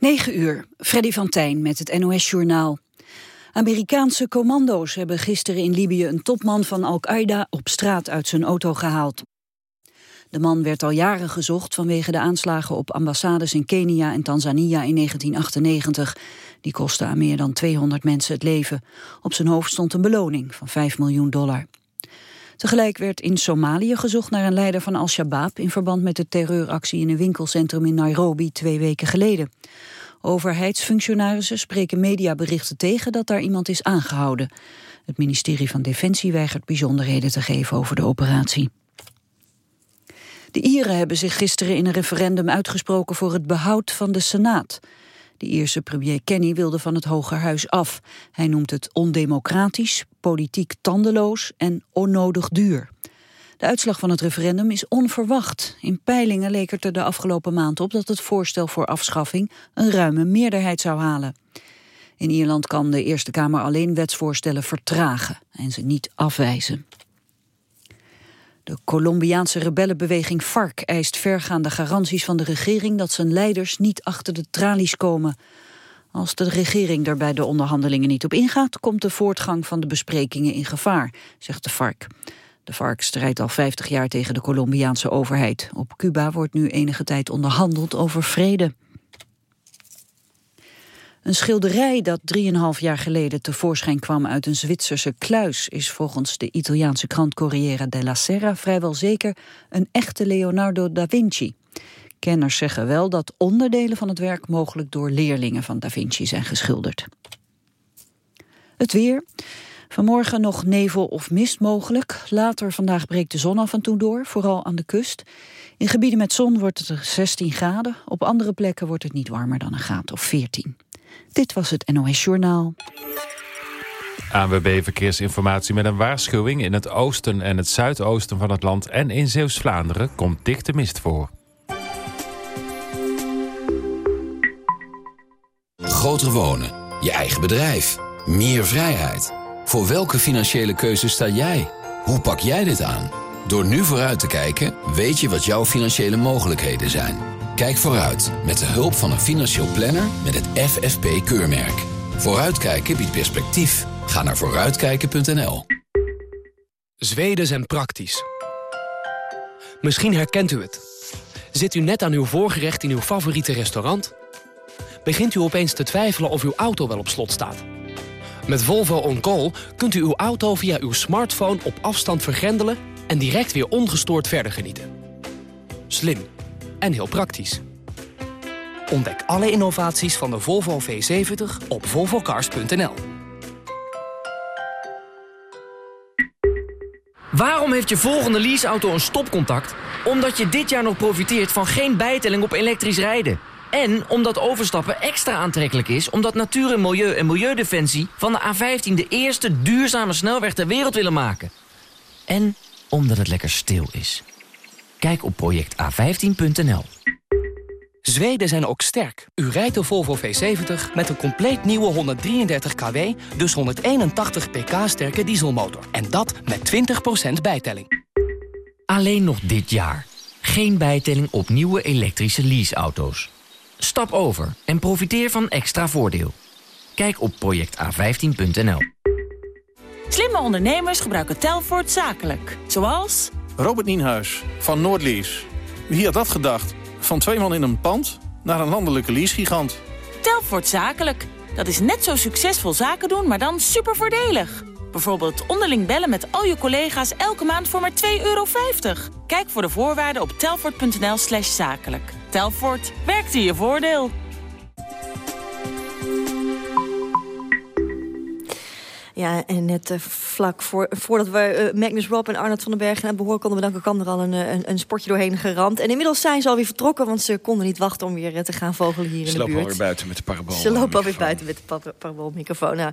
9 uur, Freddy van Tijn met het NOS-journaal. Amerikaanse commando's hebben gisteren in Libië een topman van Al-Qaeda op straat uit zijn auto gehaald. De man werd al jaren gezocht vanwege de aanslagen op ambassades in Kenia en Tanzania in 1998. Die kostten aan meer dan 200 mensen het leven. Op zijn hoofd stond een beloning van 5 miljoen dollar. Tegelijk werd in Somalië gezocht naar een leider van Al-Shabaab... in verband met de terreuractie in een winkelcentrum in Nairobi twee weken geleden. Overheidsfunctionarissen spreken mediaberichten tegen dat daar iemand is aangehouden. Het ministerie van Defensie weigert bijzonderheden te geven over de operatie. De Ieren hebben zich gisteren in een referendum uitgesproken voor het behoud van de Senaat. De Ierse premier Kenny wilde van het Hogerhuis af. Hij noemt het ondemocratisch, politiek tandeloos en onnodig duur. De uitslag van het referendum is onverwacht. In peilingen leek het er de afgelopen maand op dat het voorstel voor afschaffing een ruime meerderheid zou halen. In Ierland kan de Eerste Kamer alleen wetsvoorstellen vertragen en ze niet afwijzen. De Colombiaanse rebellenbeweging FARC eist vergaande garanties van de regering dat zijn leiders niet achter de tralies komen. Als de regering er bij de onderhandelingen niet op ingaat, komt de voortgang van de besprekingen in gevaar, zegt de FARC. De FARC strijdt al 50 jaar tegen de Colombiaanse overheid. Op Cuba wordt nu enige tijd onderhandeld over vrede. Een schilderij dat 3,5 jaar geleden tevoorschijn kwam uit een Zwitserse kluis... is volgens de Italiaanse krant Corriere della Sera vrijwel zeker een echte Leonardo da Vinci. Kenners zeggen wel dat onderdelen van het werk mogelijk door leerlingen van da Vinci zijn geschilderd. Het weer. Vanmorgen nog nevel of mist mogelijk. Later vandaag breekt de zon af en toe door, vooral aan de kust. In gebieden met zon wordt het 16 graden. Op andere plekken wordt het niet warmer dan een graad of 14. Dit was het NOS Journaal. ANWB Verkeersinformatie met een waarschuwing. In het oosten en het zuidoosten van het land en in Zeeuws-Vlaanderen komt dichte mist voor. Groter wonen, je eigen bedrijf, meer vrijheid. Voor welke financiële keuze sta jij? Hoe pak jij dit aan? Door nu vooruit te kijken, weet je wat jouw financiële mogelijkheden zijn. Kijk vooruit met de hulp van een financieel planner met het FFP-keurmerk. Vooruitkijken biedt perspectief. Ga naar vooruitkijken.nl. Zweden zijn praktisch. Misschien herkent u het. Zit u net aan uw voorgerecht in uw favoriete restaurant? Begint u opeens te twijfelen of uw auto wel op slot staat? Met Volvo On Call kunt u uw auto via uw smartphone op afstand vergrendelen... en direct weer ongestoord verder genieten. Slim en heel praktisch. Ontdek alle innovaties van de Volvo V70 op volvocars.nl. Waarom heeft je volgende leaseauto een stopcontact? Omdat je dit jaar nog profiteert van geen bijtelling op elektrisch rijden. En omdat overstappen extra aantrekkelijk is... omdat Natuur en Milieu en Milieudefensie van de A15... de eerste duurzame snelweg ter wereld willen maken. En omdat het lekker stil is. Kijk op projecta15.nl. Zweden zijn ook sterk. U rijdt de Volvo V70 met een compleet nieuwe 133 kW... dus 181 pk sterke dieselmotor. En dat met 20% bijtelling. Alleen nog dit jaar. Geen bijtelling op nieuwe elektrische leaseauto's. Stap over en profiteer van extra voordeel. Kijk op projecta15.nl. Slimme ondernemers gebruiken Telfort zakelijk. Zoals... Robert Nienhuis van Noordlease. Wie had dat gedacht? Van twee man in een pand naar een landelijke leasegigant. Telfort zakelijk. Dat is net zo succesvol zaken doen, maar dan super voordelig. Bijvoorbeeld onderling bellen met al je collega's elke maand voor maar 2,50 euro. Kijk voor de voorwaarden op telfort.nl slash zakelijk. Telfort, werkt in je voordeel. Ja, en net uh, vlak voor, voordat we uh, Magnus Rob en Arnold van den Berg hebben behoord... konden we dank elkaar er al een, een, een, sportje doorheen geramd. En inmiddels zijn ze alweer vertrokken, want ze konden niet wachten... om weer te gaan vogelen hier in de buurt. Ze lopen alweer buiten met de parabool. Ze lopen alweer buiten met de paraboolmicrofoon. Nou,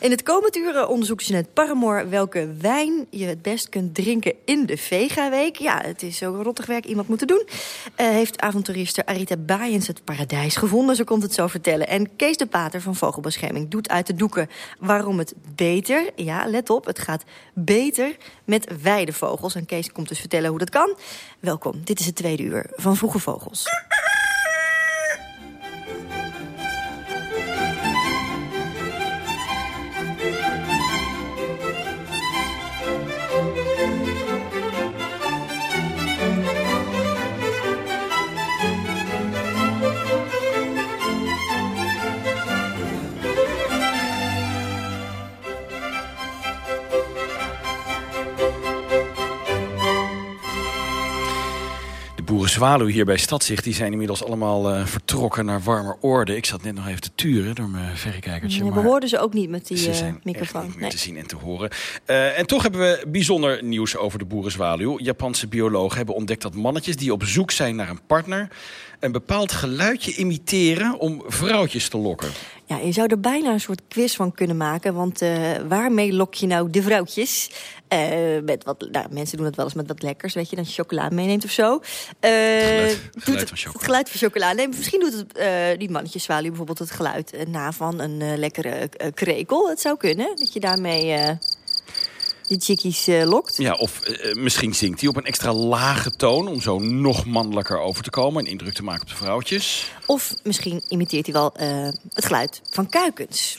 in het komend uur onderzoekt ze net Paramore... welke wijn je het best kunt drinken in de Vega-week. Ja, het is ook rottig werk iemand moeten doen. Uh, heeft avonturister Arita Baaiens het paradijs gevonden. Ze komt het zo vertellen. En Kees de Pater van Vogelbescherming doet uit de doeken... waarom het beter, ja, let op, het gaat beter met weidevogels. En Kees komt dus vertellen hoe dat kan. Welkom, dit is het tweede uur van Vroege Vogels. Boerenzwaluw hier bij Stadzicht... die zijn inmiddels allemaal uh, vertrokken naar warmer oorden. Ik zat net nog even te turen door mijn verrekijkertje. Nee, we hoorden ze ook niet met die zijn microfoon. niet meer nee. te zien en te horen. Uh, en toch hebben we bijzonder nieuws over de boerenzwaluw. Japanse biologen hebben ontdekt dat mannetjes die op zoek zijn naar een partner... een bepaald geluidje imiteren om vrouwtjes te lokken. Ja, je zou er bijna een soort quiz van kunnen maken. Want uh, waarmee lok je nou de vrouwtjes? Uh, met wat, nou, mensen doen het wel eens met wat lekkers, weet je, dat je chocola meeneemt of zo. Uh, geluid, geluid van chocola. Het geluid van chocola. Nee, misschien doet het, uh, die mannetjes zwaluw bijvoorbeeld het geluid na van een lekkere krekel. Het zou kunnen, dat je daarmee die chickies uh, lokt. Ja, of uh, misschien zingt hij op een extra lage toon... om zo nog mannelijker over te komen en indruk te maken op de vrouwtjes. Of misschien imiteert hij wel uh, het geluid van kuikens.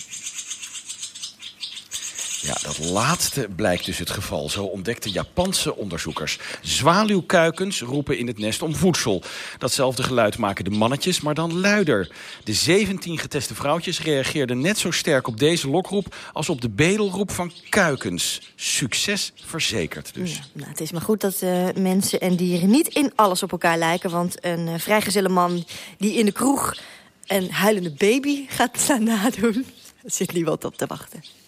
Ja, dat laatste blijkt dus het geval. Zo ontdekten Japanse onderzoekers. Zwaluwkuikens roepen in het nest om voedsel. Datzelfde geluid maken de mannetjes, maar dan luider. De 17 geteste vrouwtjes reageerden net zo sterk op deze lokroep... als op de bedelroep van kuikens. Succes verzekerd dus. Nou, het is maar goed dat uh, mensen en dieren niet in alles op elkaar lijken. Want een uh, vrijgezelle man die in de kroeg een huilende baby gaat nadoen... zit niemand op te wachten.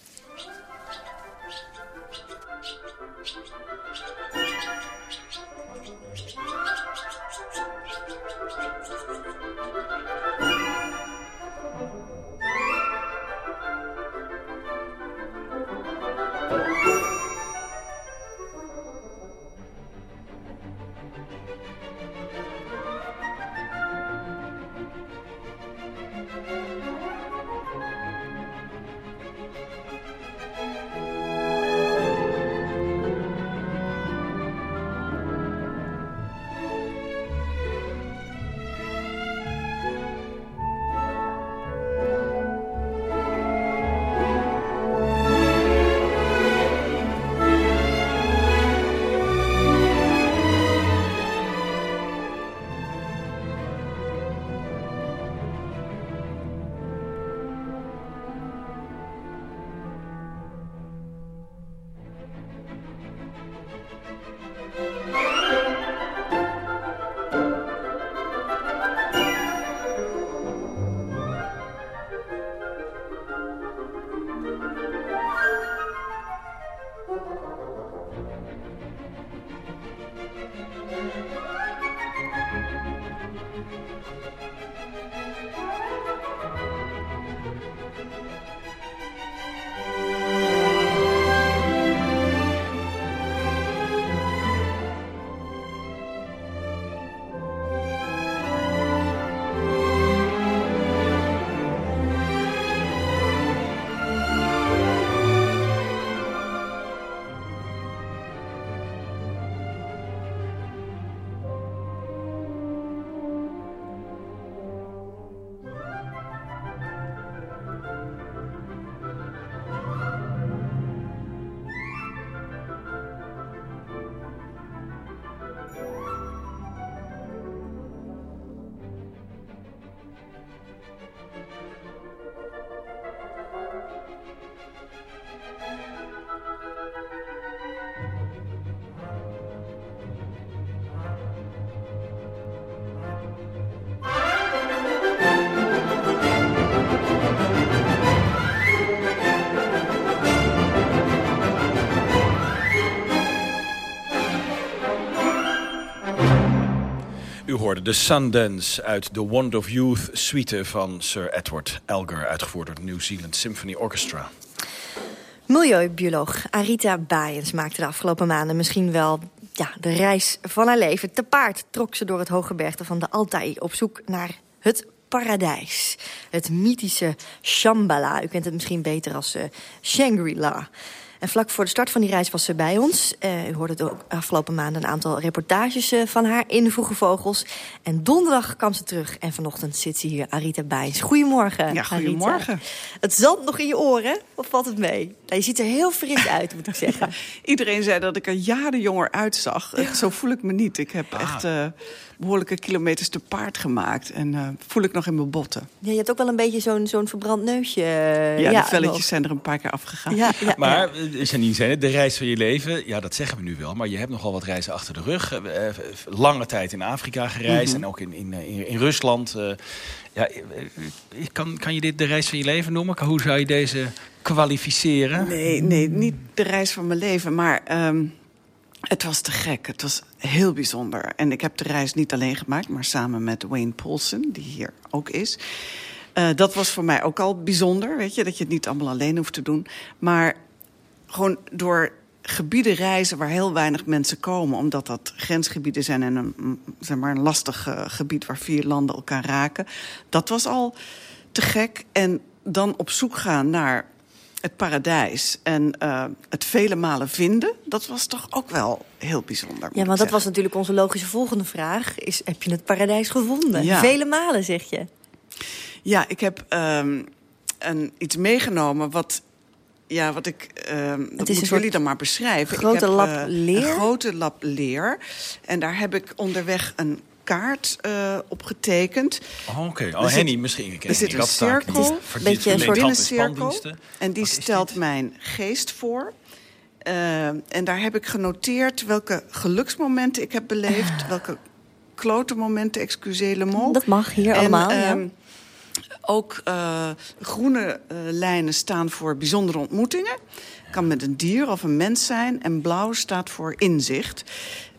U hoorde de Sundance uit The Wand of Youth suite van Sir Edward Elgar... uitgevoerd door het New Zealand Symphony Orchestra. Milieubioloog Arita Baaiens maakte de afgelopen maanden misschien wel ja, de reis van haar leven. Te paard trok ze door het hoge bergte van de Altai op zoek naar het paradijs. Het mythische Shambhala. U kent het misschien beter als uh, Shangri-La. En vlak voor de start van die reis was ze bij ons. Uh, u hoorde ook afgelopen maanden een aantal reportages uh, van haar in de Vroege Vogels. En donderdag kwam ze terug en vanochtend zit ze hier, Arita Bijns. Goedemorgen, Ja, goedemorgen. Arita. Het zand nog in je oren, of valt het mee? Nou, je ziet er heel fris uit, moet ik zeggen. Ja, iedereen zei dat ik er jaren jonger uitzag. Ja. Zo voel ik me niet. Ik heb ah. echt uh, behoorlijke kilometers te paard gemaakt. En uh, voel ik nog in mijn botten. Ja, je hebt ook wel een beetje zo'n zo'n verbrand neusje. ja, de velletjes nog. zijn er een paar keer afgegaan. maar Janine zei het, de reis van je leven. Ja, dat zeggen we nu wel. Maar je hebt nogal wat reizen achter de rug. Lange tijd in Afrika gereisd. Mhm. En ook in, in, in, in Rusland. Ja, kan, kan je dit de reis van je leven noemen? Hoe zou je deze kwalificeren? Nee, nee niet de reis van mijn leven. Maar um, het was te gek. Het was heel bijzonder. En ik heb de reis niet alleen gemaakt, maar samen met Wayne Paulson, die hier ook is. Uh, dat was voor mij ook al bijzonder, weet je, dat je het niet allemaal alleen hoeft te doen. Maar gewoon door gebieden reizen waar heel weinig mensen komen... omdat dat grensgebieden zijn en een, zeg maar, een lastig uh, gebied... waar vier landen elkaar raken, dat was al te gek. En dan op zoek gaan naar het paradijs en uh, het vele malen vinden... dat was toch ook wel heel bijzonder. Ja, want dat was natuurlijk onze logische volgende vraag. Is, heb je het paradijs gevonden? Ja. Vele malen, zeg je. Ja, ik heb um, een, iets meegenomen wat ja, wat ik. Uh, dat moeten jullie dan maar beschrijven. Grote ik heb, lap uh, leer. Een grote lap leer. En daar heb ik onderweg een kaart uh, op getekend. Oh, Oké, okay. oh, Henny, misschien. Er zit een cirkel, een beetje een soort cirkel. En die stelt mijn geest voor. Uh, en daar heb ik genoteerd welke geluksmomenten ik heb beleefd. welke klote momenten, excusez le mot. Dat mag hier en, allemaal, uh, ja. Ook uh, groene uh, lijnen staan voor bijzondere ontmoetingen. Kan met een dier of een mens zijn. En blauw staat voor inzicht.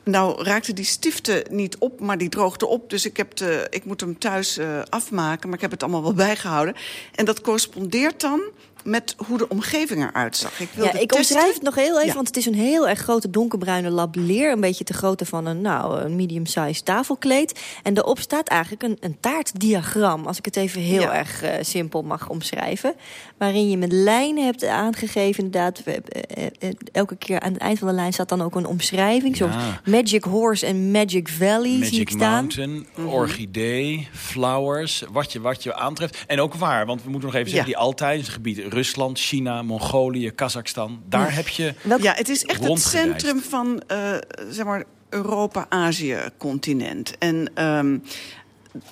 Nou raakte die stiften niet op, maar die droogde op. Dus ik, heb de, ik moet hem thuis uh, afmaken, maar ik heb het allemaal wel bijgehouden. En dat correspondeert dan met hoe de omgeving eruit zag. Ik, ja, ik omschrijf het nog heel even, ja. want het is een heel erg grote donkerbruine lab leer. Een beetje te grootte van een, nou, een medium-sized tafelkleed. En daarop staat eigenlijk een, een taartdiagram, als ik het even heel ja. erg uh, simpel mag omschrijven. Waarin je met lijnen hebt aangegeven, inderdaad. Uh, uh, elke keer aan het eind van de lijn staat dan ook een omschrijving. Ja. Zoals Magic Horse en Magic Valley Magic Mhm. zie ik staan. Mountain, -hmm. orchidee, flowers, wat je, wat je aantreft. En ook waar, want we moeten nog even zeggen, die altijd is een gebied Rusland, China, Mongolië, Kazachstan. Daar heb je Ja, het is echt het centrum van uh, zeg maar Europa-Azië-continent. En um,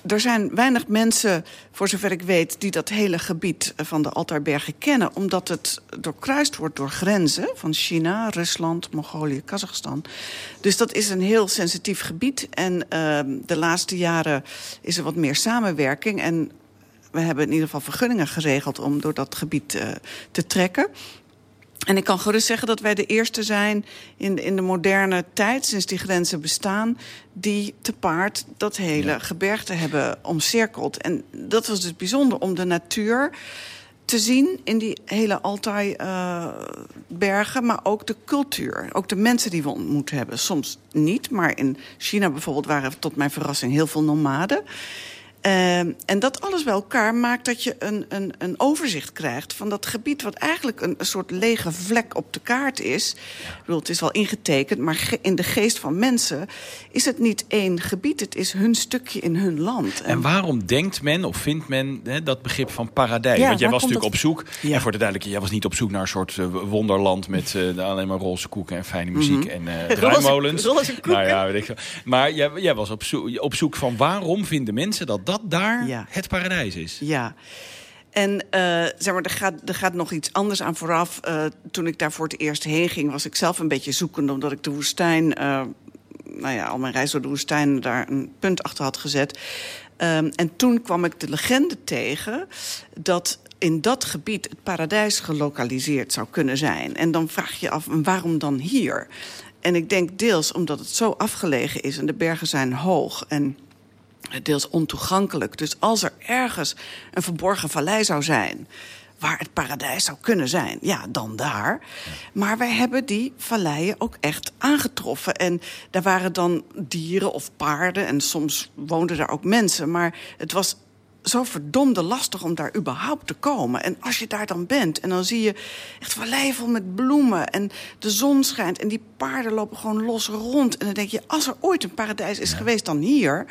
er zijn weinig mensen, voor zover ik weet... die dat hele gebied van de Altairbergen kennen... omdat het doorkruist wordt door grenzen van China, Rusland, Mongolië, Kazachstan. Dus dat is een heel sensitief gebied. En uh, de laatste jaren is er wat meer samenwerking... en we hebben in ieder geval vergunningen geregeld om door dat gebied uh, te trekken. En ik kan gerust zeggen dat wij de eerste zijn in, in de moderne tijd, sinds die grenzen bestaan, die te paard dat hele ja. gebergte hebben omcirkeld. En dat was dus bijzonder om de natuur te zien in die hele Altai-bergen, uh, maar ook de cultuur. Ook de mensen die we ontmoet hebben. Soms niet, maar in China bijvoorbeeld waren tot mijn verrassing heel veel nomaden. Uh, en dat alles bij elkaar maakt dat je een, een, een overzicht krijgt van dat gebied... wat eigenlijk een, een soort lege vlek op de kaart is. Ja. Ik bedoel, het is wel ingetekend, maar ge in de geest van mensen... is het niet één gebied, het is hun stukje in hun land. En, en waarom denkt men of vindt men hè, dat begrip van paradijs? Ja, Want jij was natuurlijk dat... op zoek, ja. en voor de duidelijkheid... jij was niet op zoek naar een soort uh, wonderland... met uh, alleen maar roze koeken en fijne muziek mm -hmm. en uh, druimolens. roze, roze nou ja, weet ik Maar jij, jij was op zoek, op zoek van waarom vinden mensen dat dat daar ja. het paradijs is. Ja. En uh, zeg maar, er gaat, er gaat nog iets anders aan vooraf. Uh, toen ik daar voor het eerst heen ging, was ik zelf een beetje zoekende... omdat ik de woestijn, uh, nou ja, al mijn reis door de woestijn... daar een punt achter had gezet. Um, en toen kwam ik de legende tegen dat in dat gebied het paradijs gelokaliseerd zou kunnen zijn. En dan vraag je af, waarom dan hier? En ik denk deels omdat het zo afgelegen is en de bergen zijn hoog... en deels ontoegankelijk. Dus als er ergens een verborgen vallei zou zijn... waar het paradijs zou kunnen zijn, ja, dan daar. Maar wij hebben die valleien ook echt aangetroffen. En daar waren dan dieren of paarden... en soms woonden daar ook mensen. Maar het was zo verdomde lastig om daar überhaupt te komen. En als je daar dan bent en dan zie je echt valleien vol met bloemen... en de zon schijnt en die paarden lopen gewoon los rond. En dan denk je, als er ooit een paradijs is ja. geweest, dan hier...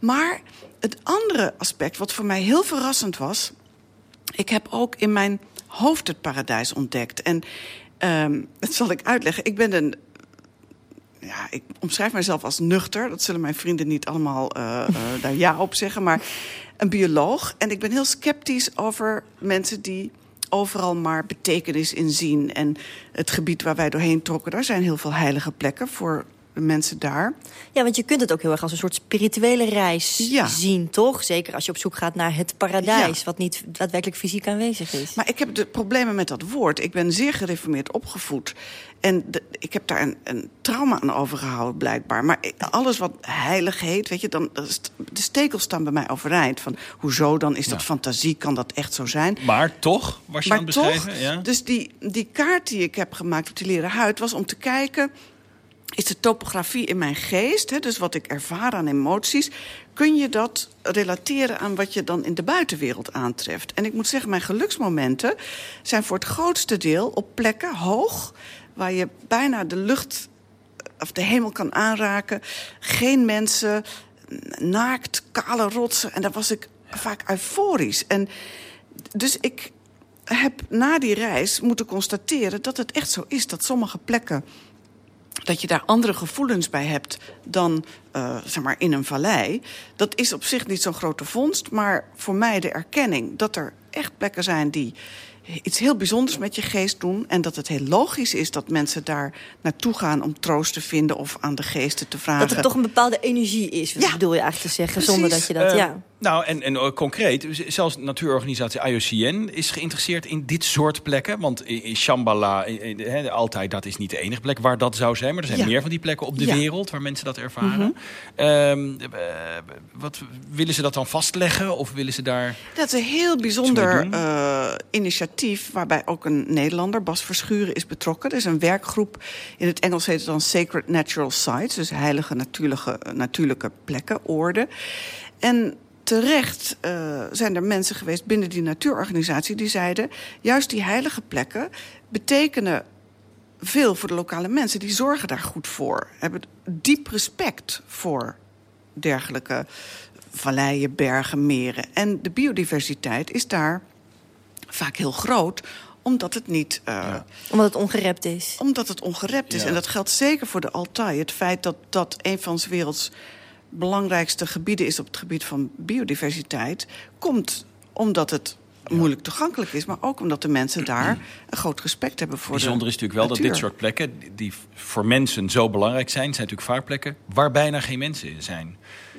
Maar het andere aspect, wat voor mij heel verrassend was... ik heb ook in mijn hoofd het paradijs ontdekt. En um, dat zal ik uitleggen. Ik ben een... Ja, ik omschrijf mezelf als nuchter. Dat zullen mijn vrienden niet allemaal uh, uh, daar ja op zeggen. Maar een bioloog. En ik ben heel sceptisch over mensen die overal maar betekenis in zien. En het gebied waar wij doorheen trokken, daar zijn heel veel heilige plekken voor mensen daar. Ja, want je kunt het ook heel erg als een soort spirituele reis Ja. zien, toch? Zeker als je op zoek gaat naar het paradijs, Ja. wat niet daadwerkelijk fysiek aanwezig is. Maar ik heb de problemen met dat woord. Ik ben zeer gereformeerd opgevoed. En de- ik heb daar een, een trauma aan overgehouden, blijkbaar. Maar ik- alles wat heilig heet, weet je, dan, de stekels staan bij mij overeind. Van, hoezo, dan is dat Ja. fantasie, kan dat echt zo zijn? Maar toch, was je maar aan het toch, beschrijven? Ja? dus die, die kaart die ik heb gemaakt op die leren huid... was om te kijken, is de topografie in mijn geest... Hè, dus wat ik ervaar aan emoties... kun je dat relateren aan wat je dan in de buitenwereld aantreft? En ik moet zeggen, mijn geluksmomenten zijn voor het grootste deel... op plekken hoog, waar je bijna de lucht of de hemel kan aanraken. Geen mensen, naakt, kale rotsen. En daar was ik vaak euforisch. En dus ik heb na die reis moeten constateren dat het echt zo is... dat sommige plekken dat je daar andere gevoelens bij hebt dan eh, zeg maar in een vallei. Dat is op zich niet zo'n grote vondst, maar voor mij de erkenning dat er echt plekken zijn die iets heel bijzonders met je geest doen en dat het heel logisch is dat mensen daar naartoe gaan om troost te vinden of aan de geesten te vragen. Dat er toch een bepaalde energie is, wat Ja, bedoel je eigenlijk te zeggen, precies. zonder dat je dat... Eh, ja. Nou, en, en eh, concreet, zelfs natuurorganisatie IOCN is geïnteresseerd in dit soort plekken. Want in, Shambhala, in- in- hè, altijd, dat is niet de enige plek waar dat zou zijn. Maar er zijn Ja. meer van die plekken op de Ja. wereld waar mensen dat ervaren. Ehm, eh, wat, willen ze dat dan vastleggen? Of willen ze daar... Dat is een heel bijzonder eh, initiatief... waarbij ook een Nederlander, Bas Verschuren, is betrokken. Er is een werkgroep, in het Engels heet het dan Sacred Natural Sites... dus heilige natuurlijke, natuurlijke plekken, oorden. En terecht eh, zijn er mensen geweest binnen die natuurorganisatie... die zeiden, juist die heilige plekken betekenen veel voor de lokale mensen. Die zorgen daar goed voor. Hebben diep respect voor dergelijke valleien, bergen, meren. En de biodiversiteit is daar vaak heel groot omdat het niet... eh, Omdat het ongerept is. Omdat het ongerept is. Ja. En dat geldt zeker voor de Altai. Het feit dat dat een van 's werelds belangrijkste gebieden is... op het gebied van biodiversiteit... komt omdat het moeilijk toegankelijk is... maar ook omdat de mensen daar een groot respect hebben voor Bijzonder de is natuurlijk wel dat dit soort plekken, die- voor mensen zo belangrijk zijn, zijn natuurlijk vaak plekken waar bijna geen mensen zijn.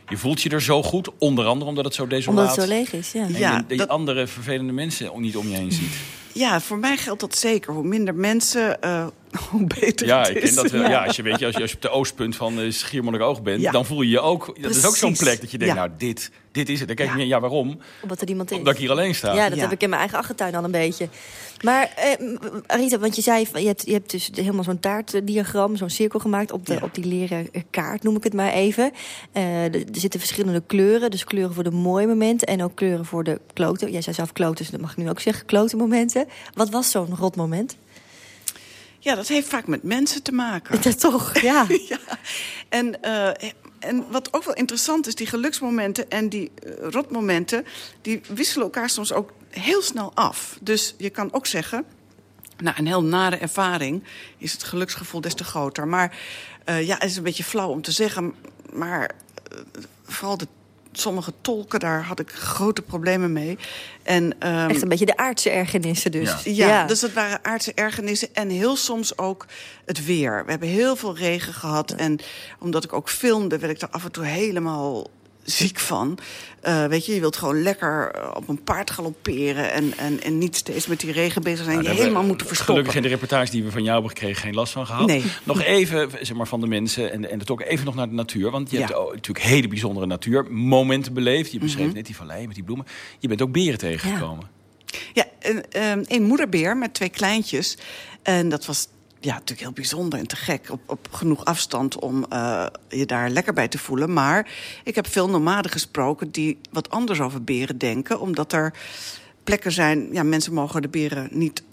Je voelt je er zo goed, onder andere omdat het zo desolaat Omdat het zo leeg is, ja. En Ja, je, die dat- andere vervelende mensen niet om je heen ziet. Ja, voor mij geldt dat zeker. Hoe minder mensen, eh, hoe beter Ja, het ik is. ken dat wel. Ja. als je weet je, als je, als je op de oostpunt van uh, Schiermonnikoog bent, Ja. dan voel je je ook. Dat is ook zo'n Precies. plek dat je denkt, Ja. nou, dit, dit is het. Dan kijk je, Ja. ja, waarom? Omdat er niemand is. Omdat ik hier alleen sta. Ja, dat Ja. heb ik in mijn eigen achtertuin al een beetje. Maar eh, Arita, want je zei, je hebt, je hebt dus helemaal zo'n taartdiagram, zo'n cirkel gemaakt op, de, Ja. op die leren eh, kaart, noem ik het maar even. Eh, er zitten verschillende kleuren, dus kleuren voor de mooie momenten en ook kleuren voor de kloten. Jij zei zelf kloten, dus dat mag ik nu ook zeggen, klote momenten. Wat was zo'n rot moment? Ja, dat heeft vaak met mensen te maken. Dat toch, ja. ja. En, eh, en wat ook wel interessant is, die geluksmomenten en die eh, rotmomenten... die wisselen elkaar soms ook heel snel af. Dus je kan ook zeggen, na een heel nare ervaring... is het geluksgevoel des te groter. Maar eh, ja, het is een beetje flauw om te zeggen... maar vooral de, sommige tolken, daar had ik grote problemen mee. En, ehm, Echt een beetje de aardse ergernissen dus. Ja. ja, dus dat waren aardse ergernissen en heel soms ook het weer. We hebben heel veel regen gehad en omdat ik ook filmde... werd ik er af en toe helemaal ziek van. Eh, weet je, je wilt gewoon lekker eh, op een paard galopperen... en, en, en niet steeds met die regen bezig zijn. Nou, je daar helemaal we moeten verstoppen. Gelukkig in de reportage die we van jou hebben gekregen geen last van gehad. Nee. Nog even zeg maar, van de mensen en, en de ook even nog naar de natuur. Want je Ja. Mhm. hebt ook natuurlijk hele bijzondere natuurmomenten beleefd. Je beschreef net die vallei met die bloemen. Je bent ook beren tegengekomen. Ja, een, ehm, een moederbeer met twee kleintjes. En dat was ja, natuurlijk heel bijzonder en te gek. Op, op genoeg afstand om eh, je daar lekker bij te voelen. Maar ik heb veel nomaden gesproken die wat anders over beren denken. Omdat er plekken zijn, ja, mensen mogen de beren niet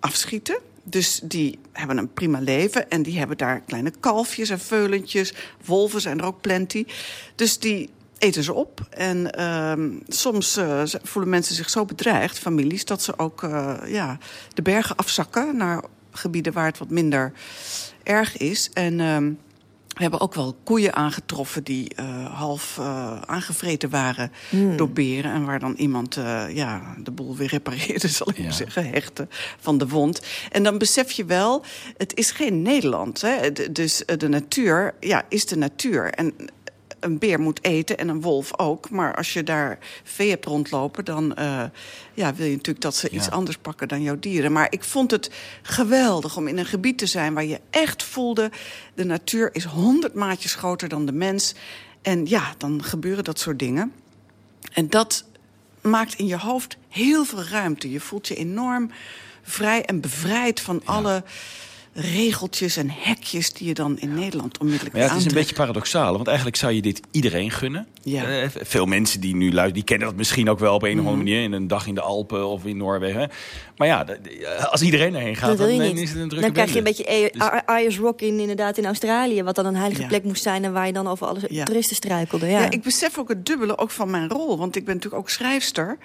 afschieten. Dus die hebben een prima leven. En die hebben daar kleine kalfjes en veulentjes. Wolven zijn er ook plenty. Dus die eten ze op. En ehm, soms eh, voelen mensen zich zo bedreigd, families... dat ze ook eh, ja, de bergen afzakken naar gebieden waar het wat minder erg is. En ehm, We hebben ook wel koeien aangetroffen die uh, half uh, aangevreten waren mm. door beren. En waar dan iemand uh, ja, de boel weer repareerde, zal ik ja. maar zeggen, hechten van de wond. En dan besef je wel, het is geen Nederland. Hè? Dus de natuur ja, is de natuur. En een beer moet eten en een wolf ook. Maar als je daar vee hebt rondlopen, dan uh, ja, wil je natuurlijk dat ze ja. iets anders pakken dan jouw dieren. Maar ik vond het geweldig om in een gebied te zijn waar je echt voelde... de natuur is honderd maatjes groter dan de mens. En ja, dan gebeuren dat soort dingen. En dat maakt in je hoofd heel veel ruimte. Je voelt je enorm vrij en bevrijd van ja. alle regeltjes en hekjes die je dan in Nederland onmiddellijk maar ja, Het is een beetje paradoxaal, want eigenlijk zou je dit iedereen gunnen. Ja. Uh, veel mensen die nu luisteren, die kennen dat misschien ook wel op een of andere manier... in een dag in de Alpen of in Noorwegen. Maar ja, als iedereen erheen gaat, dan, dan is het een drukke Dan krijg je een beetje Ayers dus... Rock in, inderdaad in Australië... wat dan een heilige ja. plek moest zijn... en waar je dan over alle ja. toeristen struikelde. Ja. ja, ik besef ook het dubbele ook van mijn rol. Want ik ben natuurlijk ook schrijfster.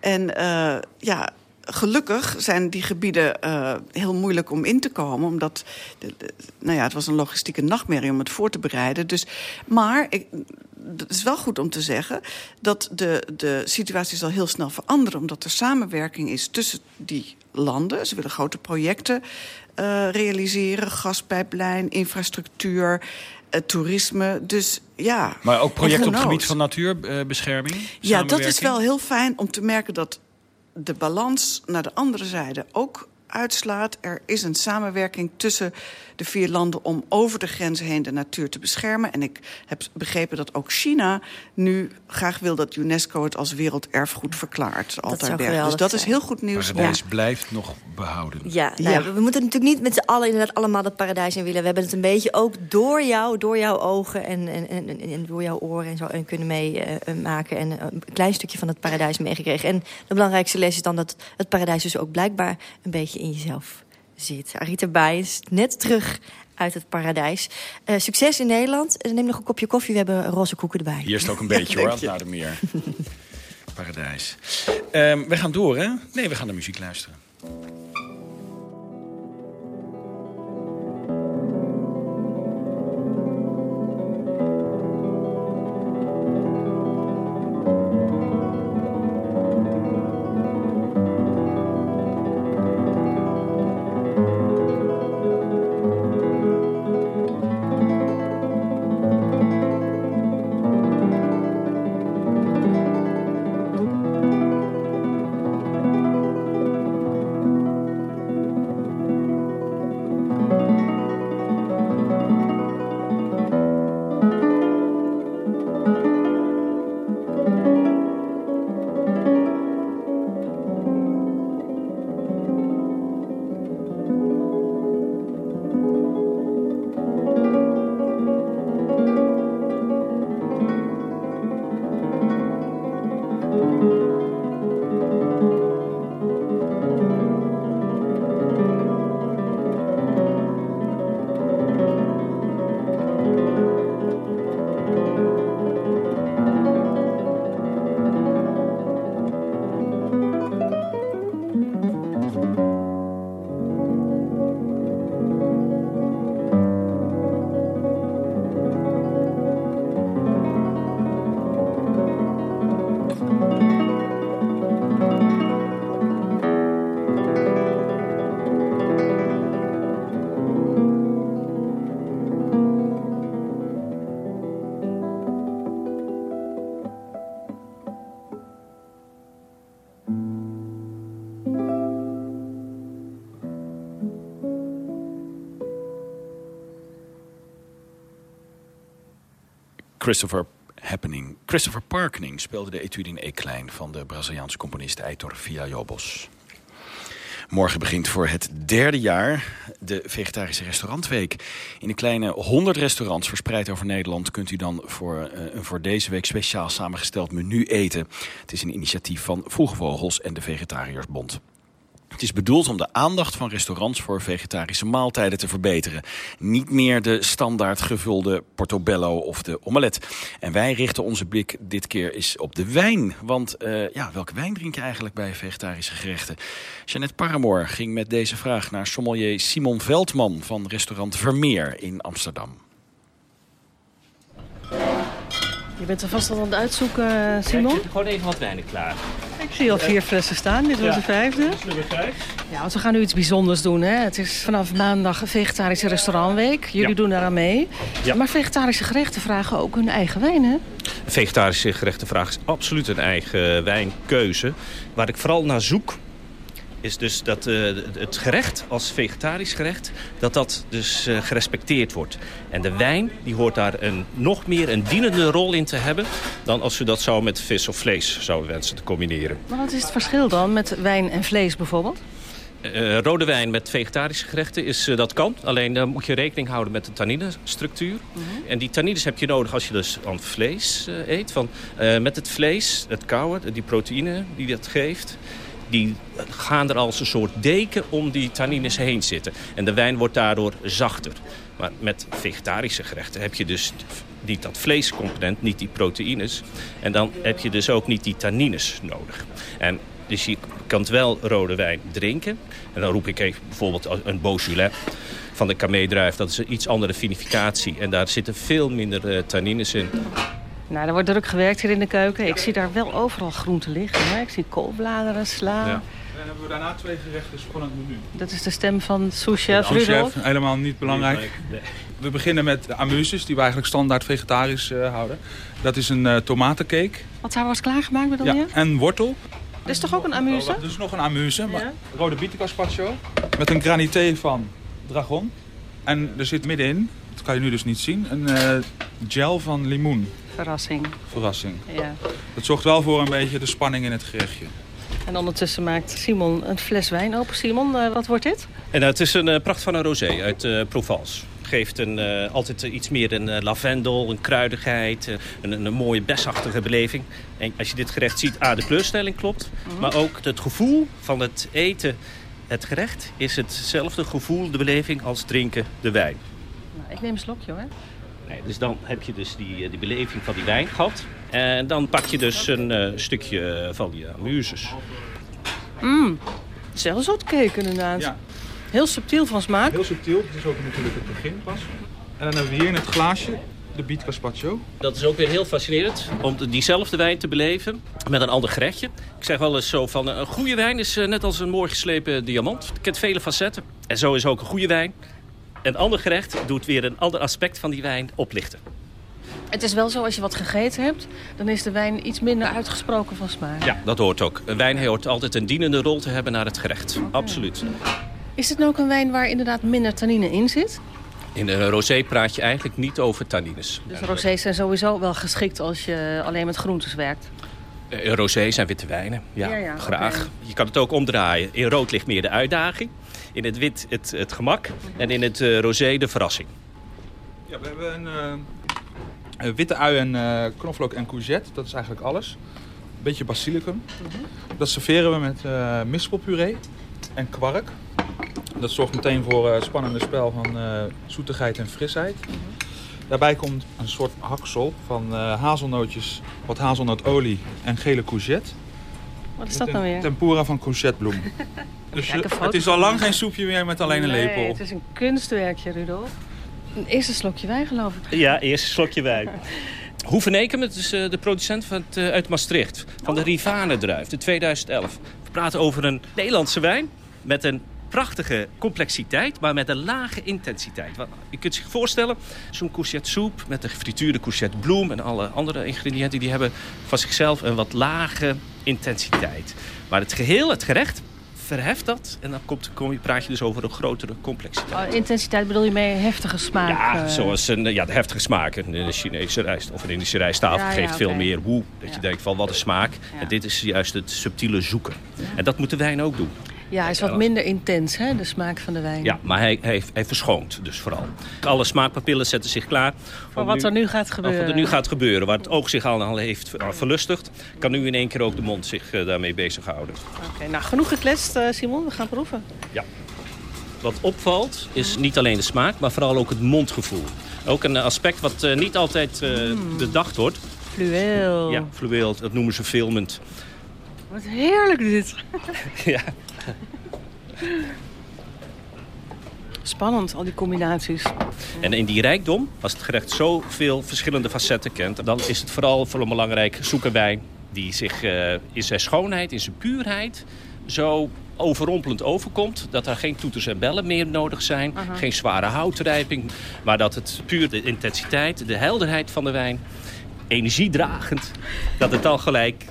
En uh, ja, gelukkig zijn die gebieden uh, heel moeilijk om in te komen. Omdat, de, de, nou ja, het was een logistieke nachtmerrie om het voor te bereiden. Dus, maar ik, het is wel goed om te zeggen dat de, de situatie zal heel snel veranderen. Omdat er samenwerking is tussen die landen. Ze willen grote projecten uh, realiseren. Gaspijplijn, infrastructuur, uh, toerisme. Dus ja. Maar ook projecten op het gebied van natuurbescherming? ja, dat is wel heel fijn om te merken dat de balans naar de andere zijde ook uitslaat. Er is een samenwerking tussen de vier landen om over de grenzen heen de natuur te beschermen. En ik heb begrepen dat ook China nu graag wil dat UNESCO het als werelderfgoed verklaart. Altaarberg. Dus dat is heel goed nieuws. Paradijs ja. blijft nog behouden. Ja, nou ja, we moeten natuurlijk niet met z'n allen inderdaad allemaal dat paradijs in willen. We hebben het een beetje ook door jou, door jouw ogen en, en, en, en door jouw oren en zo en kunnen meemaken. Uh, en een klein stukje van het paradijs meegekregen. En de belangrijkste les is dan dat het paradijs dus ook blijkbaar een beetje in jezelf zit. Arita Baai is net terug uit het paradijs. Uh, succes in Nederland. Uh, neem nog een kopje koffie, we hebben roze koeken erbij. Hier is het ook een beetje hoor, naar de meer. paradijs. Um, we gaan door, hè? Nee, we gaan naar muziek luisteren. Christopher Happening. Christopher Parkening speelde de etude in E-klein van de Braziliaanse componist Heitor Villa-Lobos. Morgen begint voor het derde jaar de Vegetarische Restaurantweek. In de kleine 100 restaurants verspreid over Nederland... kunt u dan voor uh, een voor deze week speciaal samengesteld menu eten. Het is een initiatief van Vroege Vogels en de Vegetariërsbond. Het is bedoeld om de aandacht van restaurants voor vegetarische maaltijden te verbeteren. Niet meer de standaard gevulde portobello of de omelet. En wij richten onze blik dit keer eens op de wijn. Want uh, ja, welke wijn drink je eigenlijk bij vegetarische gerechten? Jeannette Paramoor ging met deze vraag naar sommelier Simon Veldman van restaurant Vermeer in Amsterdam. Je bent er vast al aan het uitzoeken, eh, Simon? ik gewoon even wat wijnen klaar. Ik zie al vier flessen staan. Dit was Ja. de vijfde. Dit is nummer vijf. Ja, want we gaan nu iets bijzonders doen. Hè? Het is vanaf maandag vegetarische restaurantweek. Jullie Ja. doen daar aan mee. Ja. Maar vegetarische gerechten vragen ook hun eigen wijn, hè? Vegetarische gerechten vragen is absoluut een eigen wijnkeuze. Waar ik vooral naar zoek is dus dat eh, het gerecht als vegetarisch gerecht... dat dat dus eh, gerespecteerd wordt. En de wijn die hoort daar een, nog meer een dienende rol in te hebben... dan als we dat zou met vis of vlees zouden wensen te combineren. Maar wat is het verschil dan met wijn en vlees bijvoorbeeld? Eh, rode wijn met vegetarische gerechten, is, dat kan. Alleen dan moet je rekening houden met de tanninestructuur. En die tannines heb je nodig als je dus aan vlees eet. Van, met het vlees, het koude, die proteïne die dat geeft... die gaan er als een soort deken om die tannines heen zitten. En de wijn wordt daardoor zachter. Maar met vegetarische gerechten heb je dus niet dat vleescomponent, niet die proteïnes. En dan heb je dus ook niet die tannines nodig. En dus je kan wel rode wijn drinken. En dan roep ik even bijvoorbeeld een Beaujolais van de Camé-druif. Dat is een iets andere vinificatie. En daar zitten veel minder eh, tannines in. Nou, er wordt druk gewerkt hier in de keuken. Ik zie daar wel overal groenten liggen. Hè? Ik zie koolbladeren, sla. Ja. En dan hebben we daarna twee gerechten van het menu. Dat is de stem van sous-chef Rudolf. helemaal niet belangrijk. Nee. We beginnen met de amuses, die we eigenlijk standaard vegetarisch eh, houden. Dat is een eh, tomatencake. Wat daar was klaargemaakt bedoel Ja, je? en wortel. Dit is toch ook een amuse? Dus nog een amuse. maar. Rode bietencarpaccio. Met een granité van dragon. En er zit middenin, dat kan je nu dus niet zien, een eh, gel van limoen. Verrassing. Verrassing. Ja. Dat zorgt wel voor een beetje de spanning in het gerechtje. En ondertussen maakt Simon een fles wijn open. Simon, eh, wat wordt dit? En het is een eh, pracht van een rosé uit eh, Provence. Geeft een, eh, altijd eh, iets meer een eh, lavendel, een kruidigheid, eh, een, een mooie besachtige beleving. En als je dit gerecht ziet, A, de kleurstelling klopt. Maar ook het gevoel van het eten, het gerecht, is hetzelfde gevoel, de beleving als drinken de wijn. Nou, ik neem een slokje hoor. Nee, dus dan heb je dus die, eh, die beleving van die wijn gehad. En dan pak je dus een eh, stukje eh, van die amuses. Mmm, zelfzoetcake inderdaad. Ja. Heel subtiel van smaak. Heel subtiel, het is ook natuurlijk het begin pas. En dan hebben we hier in het glaasje de biet carpaccio. Dat is ook weer heel fascinerend om de- diezelfde wijn te beleven met een ander gerechtje. Ik zeg wel eens zo van een goede wijn is net als een mooi geslepen diamant. Het kent vele facetten. En zo is ook een goede wijn. Een ander gerecht doet weer een ander aspect van die wijn oplichten. Het is wel zo, als je wat gegeten hebt, dan is de wijn iets minder uitgesproken van smaak. Ja, dat hoort ook. Een wijn hoort altijd een dienende rol te hebben naar het gerecht. Absoluut. Is dit nou ook een wijn waar inderdaad minder tannine in zit? In een rosé praat je eigenlijk niet over tannines. Dus rosés zijn sowieso wel geschikt als je alleen met groentes werkt. Eh, In rosé zijn witte wijnen. Ja, Ja, ja, graag. Je kan het ook omdraaien. In rood ligt meer de uitdaging. In het wit het, het gemak. En in het eh, rosé de verrassing. Ja, we hebben een eh, witte ui en eh, knoflook en courgette. Dat is eigenlijk alles. Een beetje basilicum. Dat serveren we met eh mispelpuree en kwark. Dat zorgt meteen voor een spannende spel van eh, zoetigheid en frisheid. Daarbij komt een soort haksel van eh, hazelnootjes, wat hazelnootolie en gele courgette. Wat is dat nou weer? Tempura van courgettebloem. dus het is al lang geen soepje meer met alleen een Nee, lepel. het is een kunstwerkje, Rudolf. Een eerste slokje wijn, geloof ik. Ja, eerst een slokje wijn. Hoevenekem, het is eh, de producent van het, eh, uit Maastricht. Van de Rivane-druif, de 2011. We praten over een Nederlandse wijn met een prachtige complexiteit, maar met een lage intensiteit. Want Je kunt zich voorstellen, zo'n courgette soep met de gefrituurde courgette bloem en alle andere ingrediënten, die hebben van zichzelf een wat lage intensiteit. Maar het geheel, het gerecht, verheft dat en dan komt, kom je, praat je dus over een grotere complexiteit. Oh, intensiteit bedoel je mee heftige smaak? Ja, eh. zoals een, ja, de heftige smaken. Een Chinese rijst of een Indische rijsttafel Ja, ja, geeft veel meer woe. Dat je denkt van wat een smaak. En dit is juist het subtiele zoeken. En dat moet de wijn ook doen. Ja, hij is wat minder intens, hè, de smaak van de wijn. Ja, maar hij, hij, hij verschoont dus vooral. Alle smaakpapillen zetten zich klaar. Voor om wat er nu gaat Wat gebeuren. er nu gaat gebeuren. Waar het oog zich al, al heeft verlustigd. Kan nu in één keer ook de mond zich eh, daarmee bezighouden. Oké, nou, genoeg gekletst, eh, Simon. We gaan proeven. Ja. Wat opvalt is niet alleen de smaak, maar vooral ook het mondgevoel. Ook een aspect wat eh, niet altijd eh, bedacht wordt. Fluweel. Ja, fluweel, dat noemen ze filmend. Wat heerlijk dit. ja. Spannend, al die combinaties. En in die rijkdom, als het gerecht zoveel verschillende facetten kent... dan is het vooral voor een belangrijk zoeken wijn... die zich uh, in zijn schoonheid, in zijn puurheid... zo overrompelend overkomt. Dat er geen toeters en bellen meer nodig zijn. Uh -huh. Geen zware houtrijping. Maar dat het puur de intensiteit, de helderheid van de wijn... energiedragend, dat het al gelijk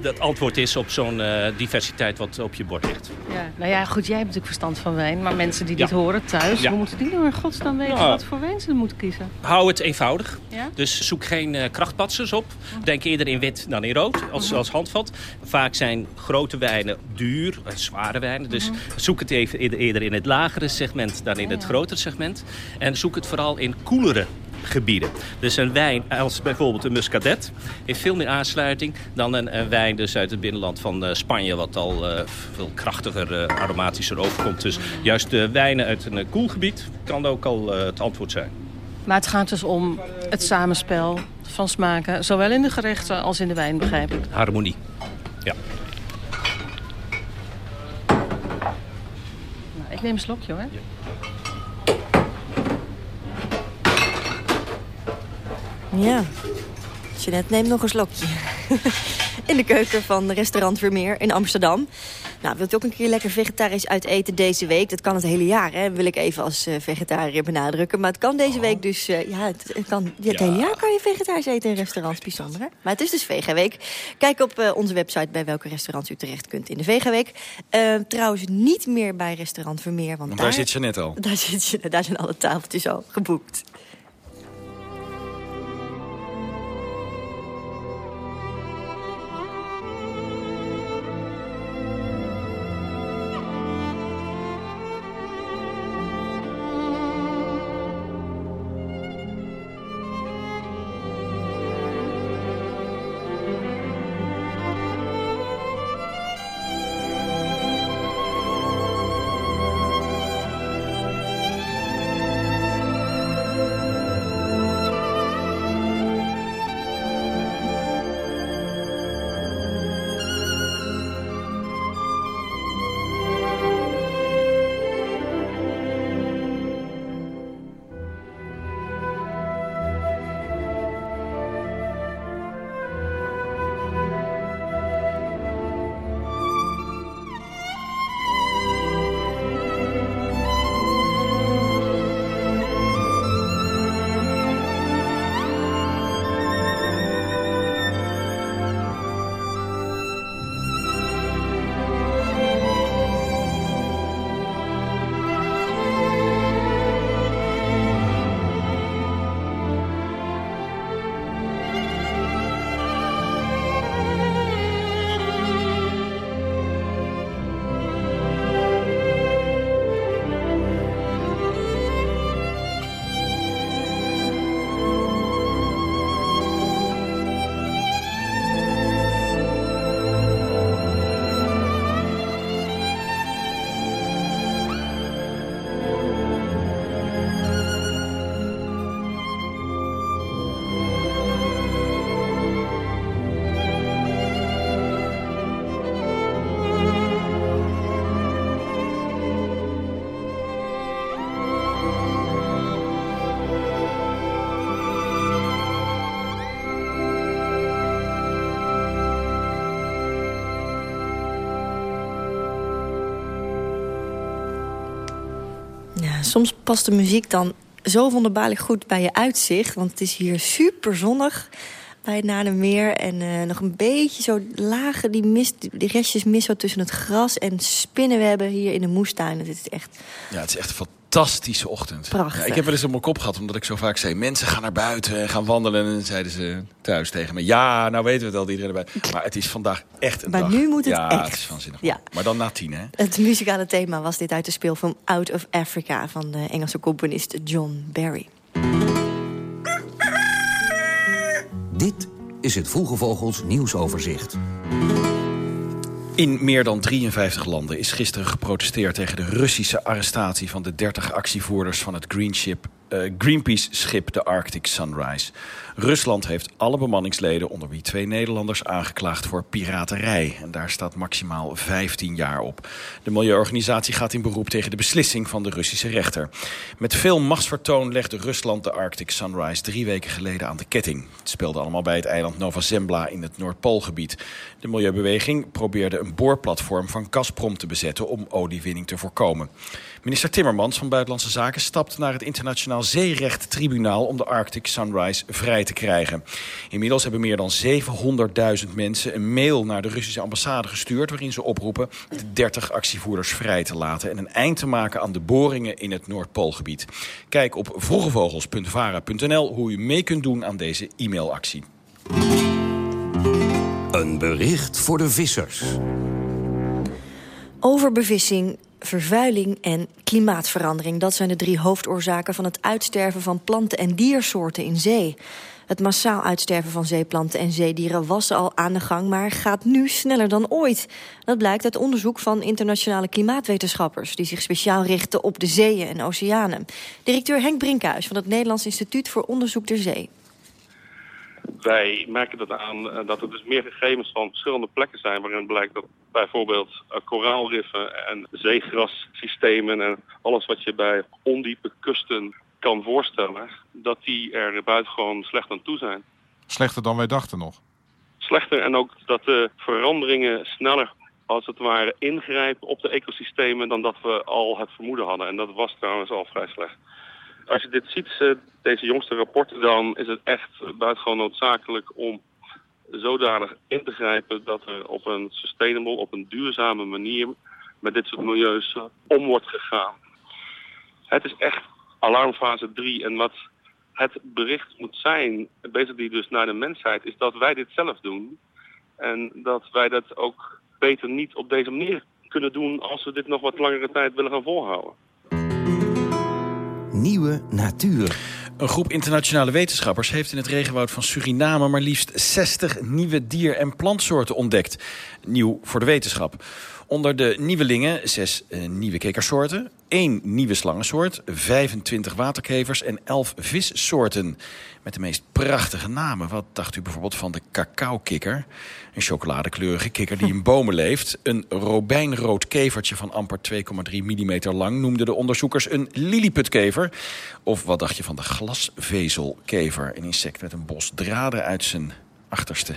dat antwoord is op zo'n uh, diversiteit wat op je bord ligt. Ja, nou ja, goed, jij hebt natuurlijk verstand van wijn. Maar mensen die dit horen thuis, ja. hoe moeten die nou in godsnaam weten nou, wat voor wijn ze moeten kiezen? Hou het eenvoudig. Ja? Dus zoek geen uh, krachtpatsers op. Denk eerder in wit dan in rood, als, -huh. als handvat. Vaak zijn grote wijnen duur, zware wijnen. Dus -huh. zoek het even eerder in het lagere segment dan in het grotere segment. En zoek het vooral in koelere gebieden. Dus een wijn als bijvoorbeeld een muscadet heeft veel meer aansluiting dan een, een wijn dus uit het binnenland van uh, Spanje wat al uh, veel krachtiger, uh, aromatischer overkomt. Dus juist de wijnen uit een koelgebied kan ook al het antwoord zijn. Maar het gaat dus om het samenspel van smaken, zowel in de gerechten als in de wijn, begrijp ik. Harmonie, ja. Nou, ik neem een slokje hoor. Ja. Ja, Jeanette neemt nog een slokje. in de keuken van restaurant Vermeer in Amsterdam. Nou, wilt u ook een keer lekker vegetarisch uit eten deze week? Dat kan het hele jaar, hè? wil ik even als uh, vegetariër benadrukken. Maar het kan deze week dus... Uh, ja, het, het kan, ja, het ja. hele jaar kan je vegetarisch eten in restaurants. Bijzonder, hè? Maar het is dus Vegaweek. Kijk op uh, onze website bij welke restaurants u terecht kunt in de Vegaweek. trouwens niet meer bij restaurant Vermeer. Want, want daar, daar zit je net al. Daar, zit je, daar zijn alle tafeltjes al geboekt. Soms past de muziek dan zo wonderbaarlijk goed bij je uitzicht. Want het is hier super zonnig bij het Nadermeer. En uh, nog een beetje zo lage, die, mist, die restjes mist zo tussen het gras en spinnenwebben hier in de moestuin. Het is echt... Ja, het is echt een fantastische ochtend. Prachtig. Ja, ik heb wel eens op mijn kop gehad, omdat ik zo vaak zei... mensen gaan naar buiten en gaan wandelen. En dan zeiden ze thuis tegen me... ja, nou weten we het al, iedereen erbij. Maar het is vandaag echt een maar dag. Maar nu moet het ja, echt. het is waanzinnig. Ja. Maar dan na tien, hè? Het muzikale thema was dit uit de speelfilm Out of Africa... van de Engelse componist John Barry. Dit is het Vroege Vogels nieuwsoverzicht. In meer dan 53 landen is gisteren geprotesteerd tegen de Russische arrestatie van de 30 actievoerders van het uh, Greenpeace-schip de Arctic Sunrise. Rusland heeft alle bemanningsleden, onder wie twee Nederlanders, aangeklaagd voor piraterij. En daar staat maximaal 15 jaar op. De milieuorganisatie gaat in beroep tegen de beslissing van de Russische rechter. Met veel machtsvertoon legde Rusland de Arctic Sunrise drie weken geleden aan de ketting. Het speelde allemaal bij het eiland Nova Zembla in het Noordpoolgebied. De milieubeweging probeerde een boorplatform van Gazprom te bezetten om oliewinning te voorkomen. Minister Timmermans van Buitenlandse Zaken stapt naar het Internationaal Zeerechttribunaal om de Arctic Sunrise vrij te krijgen. Inmiddels hebben meer dan 700.000 mensen een mail naar de Russische ambassade gestuurd... waarin ze oproepen de 30 actievoerders vrij te laten... en een eind te maken aan de boringen in het Noordpoolgebied. Kijk op vroegevogels.vara.nl hoe u mee kunt doen aan deze e-mailactie. Een bericht voor de vissers. Overbevissing, vervuiling en klimaatverandering. Dat zijn de drie hoofdoorzaken van het uitsterven van planten- en diersoorten in zee. Het massaal uitsterven van zeeplanten en zeedieren was al aan de gang... maar gaat nu sneller dan ooit. Dat blijkt uit onderzoek van internationale klimaatwetenschappers... die zich speciaal richten op de zeeën en oceanen. Directeur Henk Brinkhuis van het Nederlands Instituut voor Onderzoek der Zee. Wij merken dat aan eh, dat er dus meer gegevens van verschillende plekken zijn... waarin blijkt dat bijvoorbeeld eh, koraalriffen en zeegrassystemen... en alles wat je bij ondiepe kusten kan voorstellen... dat die er buitengewoon slecht aan toe zijn. Slechter dan wij dachten nog? Slechter en ook dat de veranderingen sneller als het ware ingrijpen op de ecosystemen... dan dat we al het vermoeden hadden. En dat was trouwens al vrij slecht. Als je dit ziet, eh, deze jongste rapporten, dan is het echt buitengewoon noodzakelijk om zodanig in te grijpen dat er op een sustainable, op een duurzame manier met dit soort milieus eh, om wordt gegaan. Het is echt alarmfase 3 en wat het bericht moet zijn, die dus naar de mensheid, is dat wij dit zelf doen. En dat wij dat ook beter niet op deze manier kunnen doen als we dit nog wat langere tijd willen gaan volhouden nieuwe natuur. Een groep internationale wetenschappers heeft in het regenwoud van Suriname... maar liefst 60 nieuwe dier- en plantsoorten ontdekt. Nieuw voor de wetenschap. Onder de nieuwelingen zes uh, nieuwe kekersoorten, één nieuwe slangensoort, 25 waterkevers en 11 vissoorten. Met de meest prachtige namen. Wat dacht u bijvoorbeeld van de cacao-kikker? Een chocoladekleurige kikker die in bomen leeft. Een robijnrood kevertje van amper 2,3 mm lang... noemden de onderzoekers een lilliputkever. Of wat dacht je van de glasvezelkever? Een insect met een bos draden uit zijn achterste.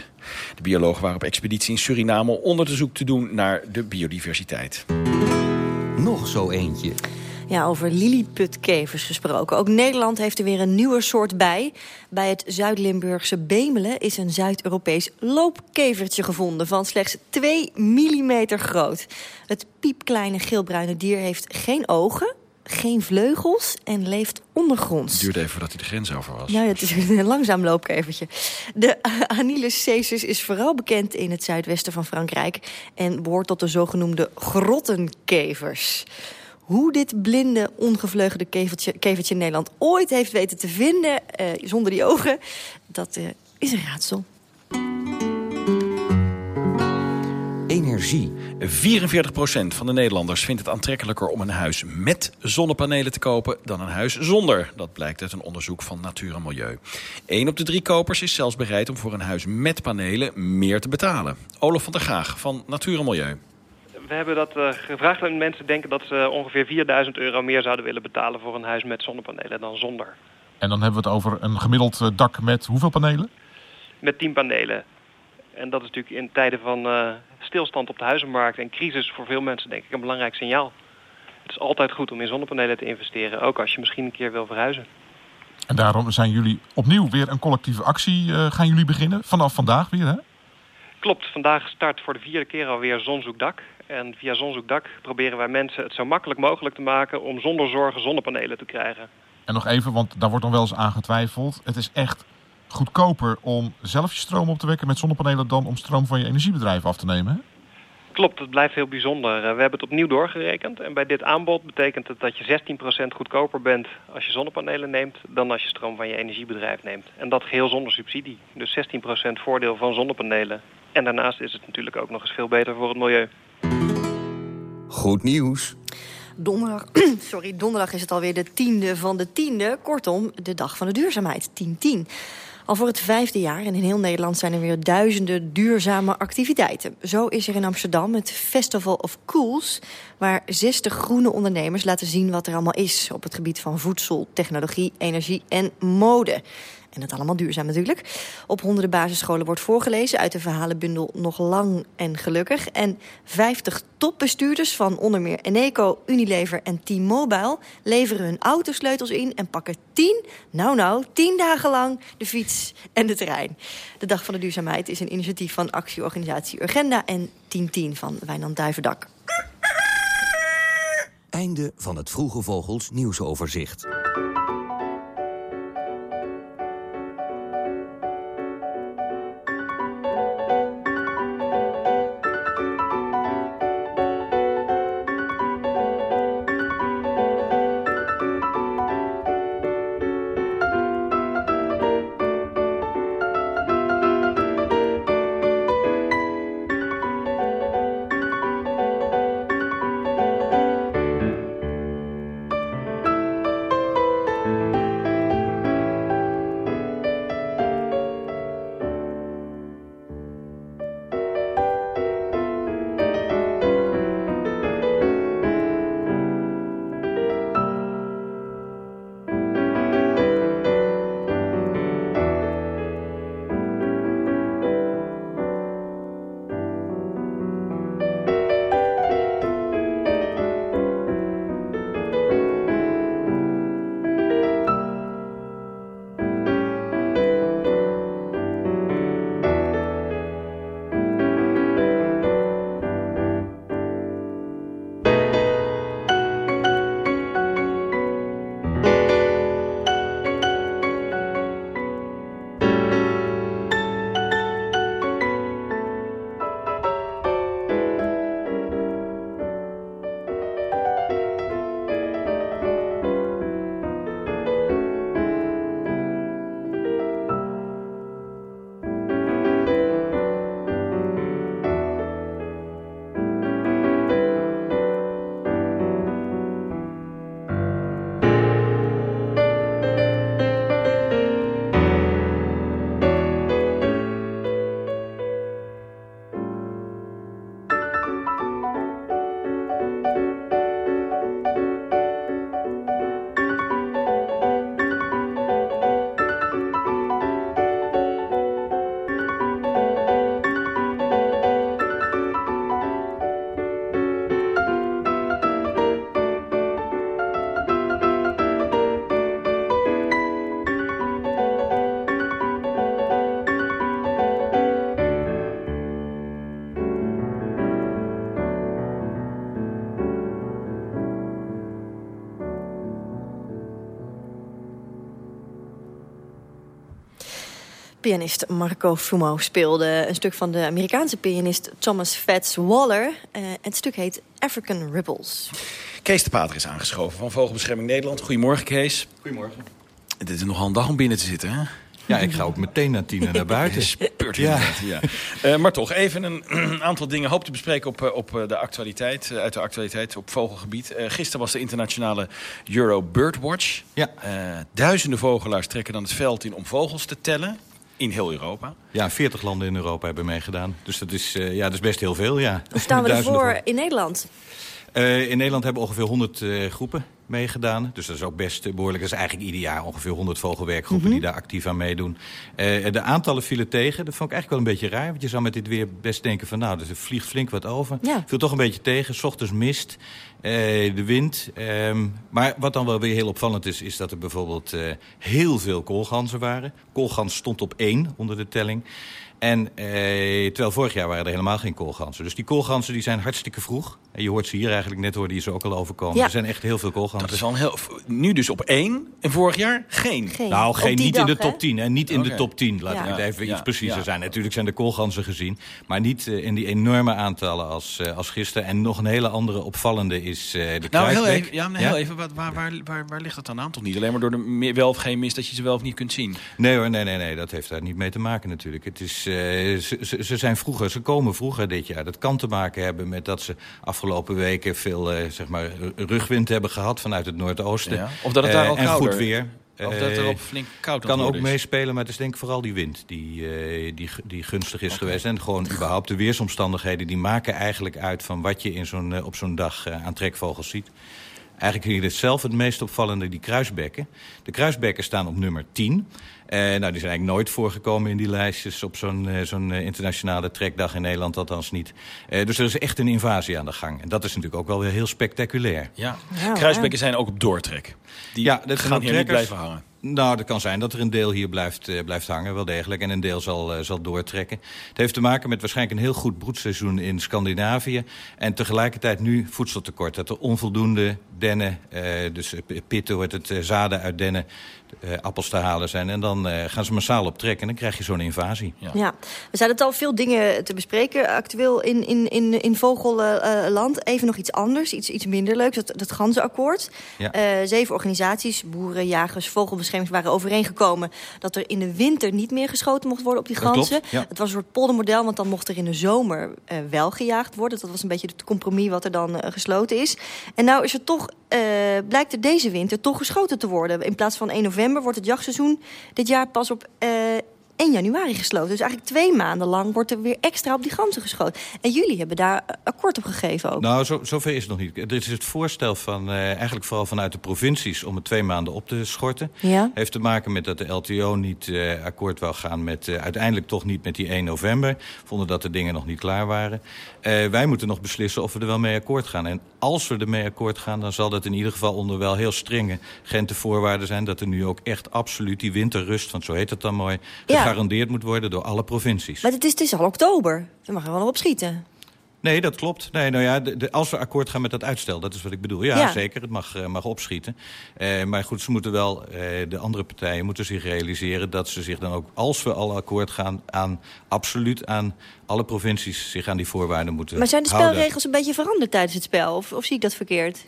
De biologen waren op expeditie in Suriname om onderzoek te doen naar de biodiversiteit. Nog zo eentje. Ja, over lilliputkevers gesproken. Ook Nederland heeft er weer een nieuwe soort bij. Bij het Zuid-Limburgse Bemelen is een Zuid-Europees loopkevertje gevonden... van slechts 2 mm groot. Het piepkleine geelbruine dier heeft geen ogen geen vleugels en leeft ondergronds. Het duurde even voordat hij de grens over was. Ja, het is een langzaam loopkevertje. De Anilus caesus is vooral bekend in het zuidwesten van Frankrijk... en behoort tot de zogenoemde grottenkevers. Hoe dit blinde, ongevleugelde kevertje, kevertje in Nederland ooit heeft weten te vinden... Eh, zonder die ogen, dat eh, is een raadsel. Energie. 44% van de Nederlanders vindt het aantrekkelijker om een huis met zonnepanelen te kopen dan een huis zonder. Dat blijkt uit een onderzoek van Natuur en Milieu. Eén op de drie kopers is zelfs bereid om voor een huis met panelen meer te betalen. Olaf van der Graag van Natuur en Milieu. We hebben dat uh, gevraagd en mensen denken dat ze ongeveer 4000 euro meer zouden willen betalen voor een huis met zonnepanelen dan zonder. En dan hebben we het over een gemiddeld eh, dak met hoeveel panelen? Met 10 panelen. En dat is natuurlijk in tijden van uh, stilstand op de huizenmarkt en crisis voor veel mensen denk ik een belangrijk signaal. Het is altijd goed om in zonnepanelen te investeren, ook als je misschien een keer wil verhuizen. En daarom zijn jullie opnieuw weer een collectieve actie uh, gaan jullie beginnen, vanaf vandaag weer hè? Klopt, vandaag start voor de vierde keer alweer Zonzoekdak. En via Zonzoekdak proberen wij mensen het zo makkelijk mogelijk te maken om zonder zorgen zonnepanelen te krijgen. En nog even, want daar wordt dan wel eens aan getwijfeld. Het is echt goedkoper om zelf je stroom op te wekken met zonnepanelen dan om stroom van je energiebedrijf af te nemen. Hè? Klopt, het blijft heel bijzonder. Eh, we hebben het opnieuw doorgerekend. En bij dit aanbod betekent het dat je 16% goedkoper bent als je zonnepanelen neemt... dan als je stroom van je energiebedrijf neemt. En dat geheel zonder subsidie. Dus 16% voordeel van zonnepanelen. En daarnaast is het natuurlijk ook nog eens veel beter voor het milieu. Goed nieuws. donderdag, sorry, donderdag is het alweer de tiende van de tiende. Kortom, de dag van de duurzaamheid, 10-10. Al voor het vijfde jaar en in heel Nederland zijn er weer duizenden duurzame activiteiten. Zo is er in Amsterdam het Festival of Cools... waar 60 groene ondernemers laten zien wat er allemaal is... op het gebied van voedsel, technologie, energie en mode. En dat allemaal duurzaam natuurlijk. Op honderden basisscholen wordt voorgelezen uit de verhalenbundel Nog Lang en Gelukkig. En 50 topbestuurders van onder meer Eneco, Unilever en T-Mobile... leveren hun autosleutels in en pakken 10, nou nou, 10 dagen lang de fiets en de trein. De Dag van de Duurzaamheid is een initiatief van actieorganisatie Urgenda... en 1010 van Wijnand Duivendak. Einde van het Vroege Vogels nieuwsoverzicht. Pianist Marco Fumo speelde een stuk van de Amerikaanse pianist Thomas Fats Waller. Uh, het stuk heet African Ripples. Kees de Pater is aangeschoven van Vogelbescherming Nederland. Goedemorgen, Kees. Goedemorgen. Het is nogal een dag om binnen te zitten, hè? Ja, ik ga ook meteen naar tien naar buiten. Spurt ja. ja. Uh, maar toch, even een aantal dingen hoop te bespreken op, op de actualiteit, uit de actualiteit op vogelgebied. Uh, gisteren was de internationale Euro Birdwatch. Ja. Uh, duizenden vogelaars trekken dan het veld in om vogels te tellen. In heel Europa? Ja, 40 landen in Europa hebben meegedaan. Dus dat is, uh, ja, dat is best heel veel, ja. Hoe staan we ervoor in Nederland? Uh, in Nederland hebben ongeveer 100 uh, groepen meegedaan. Dus dat is ook best behoorlijk. Dat is eigenlijk ieder jaar ongeveer 100 vogelwerkgroepen mm -hmm. die daar actief aan meedoen. Uh, de aantallen vielen tegen. Dat vond ik eigenlijk wel een beetje raar. Want je zou met dit weer best denken van nou, er vliegt flink wat over. Ja. Viel toch een beetje tegen. S ochtends mist. De wind. Um, maar wat dan wel weer heel opvallend is, is dat er bijvoorbeeld heel veel koolganzen waren. Koolgans stond op één onder de telling. En eh, terwijl vorig jaar waren er helemaal geen koolganzen. Dus die koolganzen die zijn hartstikke vroeg. En je hoort ze hier eigenlijk net hoorde je ze ook al overkomen. Ja. Er zijn echt heel veel koolganzen. Dat is al heel, nu dus op één en vorig jaar geen. geen. Nou, geen, niet dag, in de hè? top 10. En niet in Okay. de top 10. Laat Ja. ik het even Ja, iets preciezer ja. zijn. Natuurlijk zijn de koolganzen gezien. Maar niet eh, in die enorme aantallen als, eh, als gisteren. En nog een hele andere opvallende is eh, de Nou, heel even, ja, maar heel even wat, waar, waar, waar, waar ligt dat dan aan? Toch niet alleen maar door de wel of geen mist dat je ze wel of niet kunt zien? Nee hoor, nee, nee, nee. Dat heeft daar niet mee te maken natuurlijk. Het is, ze, ze, ze, zijn vroeger, ze komen vroeger dit jaar. Dat kan te maken hebben met dat ze afgelopen weken veel zeg maar, rugwind hebben gehad vanuit het noordoosten. Ja. Of dat het daar al En goed weer. Of dat er op flink koud kan ook is. meespelen, maar het is denk ik vooral die wind die, uh, die, die gunstig is geweest. En gewoon überhaupt de weersomstandigheden... die maken eigenlijk uit van wat je in zo'n op zo'n dag uh, aan trekvogels ziet. Eigenlijk hier het zelf het meest opvallende, die kruisbekken. De kruisbekken staan op nummer 10. Uh, nou, die zijn eigenlijk nooit voorgekomen in die lijstjes op zo'n uh, zo'n uh, internationale trekdag in Nederland, althans niet. dus er is echt een invasie aan de gang. En dat is natuurlijk ook wel weer heel spectaculair. Ja, ja kruisbekken zijn ook op doortrek. Die ja, dat gaan hier niet blijven hangen. Nou, dat kan zijn dat er een deel hier blijft, uh, blijft hangen, wel degelijk. En een deel zal, uh, zal doortrekken. Het heeft te maken met waarschijnlijk een heel goed broedseizoen in Scandinavië. En tegelijkertijd nu voedseltekort. Dat er onvoldoende dennen, uh, dus pitten wordt het, zaden uit dennen, appels te halen zijn. En dan gaan ze massaal op trek en dan krijg je zo'n invasie. Ja. ja. we zijn het al veel dingen te bespreken actueel in, in, in, in vogelland. Even nog iets anders, iets, iets minder leuks, dat, dat ganzenakkoord. Ja. zeven organisaties, boeren, jagers, vogelbeschermers waren overeengekomen... dat er in de winter niet meer geschoten mocht worden op die ganzen. Ja. Het was een soort poldermodel, want dan mocht er in de zomer uh, wel gejaagd worden. Dat was een beetje het compromis wat er dan uh, gesloten is. En nou is er toch, uh, blijkt er deze winter toch geschoten te worden. In plaats van 1 november wordt het jachtseizoen dit jaar pas op 1 januari gesloten. Dus eigenlijk twee maanden lang wordt er weer extra op die ganzen geschoten. En jullie hebben daar akkoord op gegeven ook. Nou, zo, zover is het nog niet. Er is het voorstel van, uh, eigenlijk vooral vanuit de provincies... om het twee maanden op te schorten. Ja. Heeft te maken met dat de LTO niet uh, akkoord wou gaan met... Uh, uiteindelijk toch niet met die 1 november. Vonden dat de dingen nog niet klaar waren. wij moeten nog beslissen of we er wel mee akkoord gaan. En als we er mee akkoord gaan... dan zal dat in ieder geval onder wel heel strenge gentevoorwaarden zijn... dat er nu ook echt absoluut die winterrust, want zo heet het dan mooi... Ja gegarandeerd moet worden door alle provincies. Maar het is, het is al oktober. Dan mag er wel nog op schieten. Nee, dat klopt. Nee, nou ja, de, de, als we akkoord gaan met dat uitstel, dat is wat ik bedoel. Ja, ja. zeker, het mag, uh, mag opschieten. Uh, maar goed, ze moeten wel, uh, de andere partijen moeten zich realiseren... dat ze zich dan ook, als we al akkoord gaan... aan absoluut aan alle provincies zich aan die voorwaarden moeten Maar zijn de houden. spelregels een beetje veranderd tijdens het spel? Of, of zie ik dat verkeerd?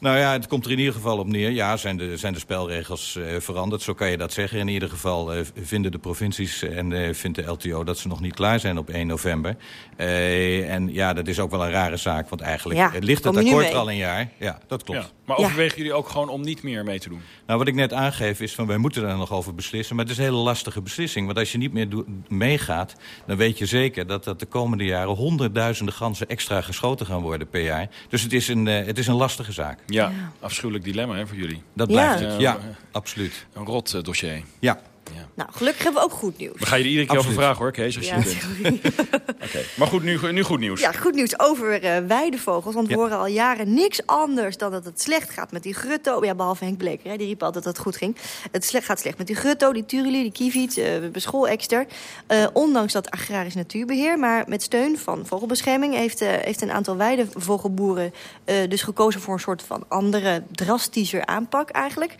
Nou ja, het komt er in ieder geval op neer. Ja, zijn de, zijn de spelregels uh, veranderd, zo kan je dat zeggen. In ieder geval uh, vinden de provincies en uh, vindt de LTO dat ze nog niet klaar zijn op 1 november. en ja, dat is ook wel een rare zaak, want eigenlijk ja, ligt het akkoord er al een jaar. Ja, dat klopt. Ja, maar overwegen jullie ook gewoon om niet meer mee te doen? Nou, wat ik net aangeef is van wij moeten daar nog over beslissen. Maar het is een hele lastige beslissing. Want als je niet meer meegaat, dan weet je zeker dat dat de komende jaren honderdduizenden ganzen extra geschoten gaan worden per jaar. Dus het is een, het is een lastige zaak. Ja, ja, afschuwelijk dilemma hè, voor jullie. Dat blijft het, ja, absoluut. Een rot uh, dossier. Ja. Ja. Nou, gelukkig hebben we ook goed nieuws. We gaan je er iedere keer over vragen hoor, Kees, als je ja, bent. okay. Maar goed, nu, nu goed nieuws. Ja, goed nieuws over uh, weidevogels. Want we horen al jaren niks anders dan dat het slecht gaat met die grutto. Ja, behalve Henk Bleker, hè, die riep altijd dat het goed ging. Het slecht, gaat slecht met die grutto, die turuli, die kieviet, uh, schoolekster. Uh, ondanks dat agrarisch natuurbeheer. Maar met steun van vogelbescherming heeft, heeft een aantal weidevogelboeren... dus gekozen voor een soort van andere, drastischer aanpak eigenlijk.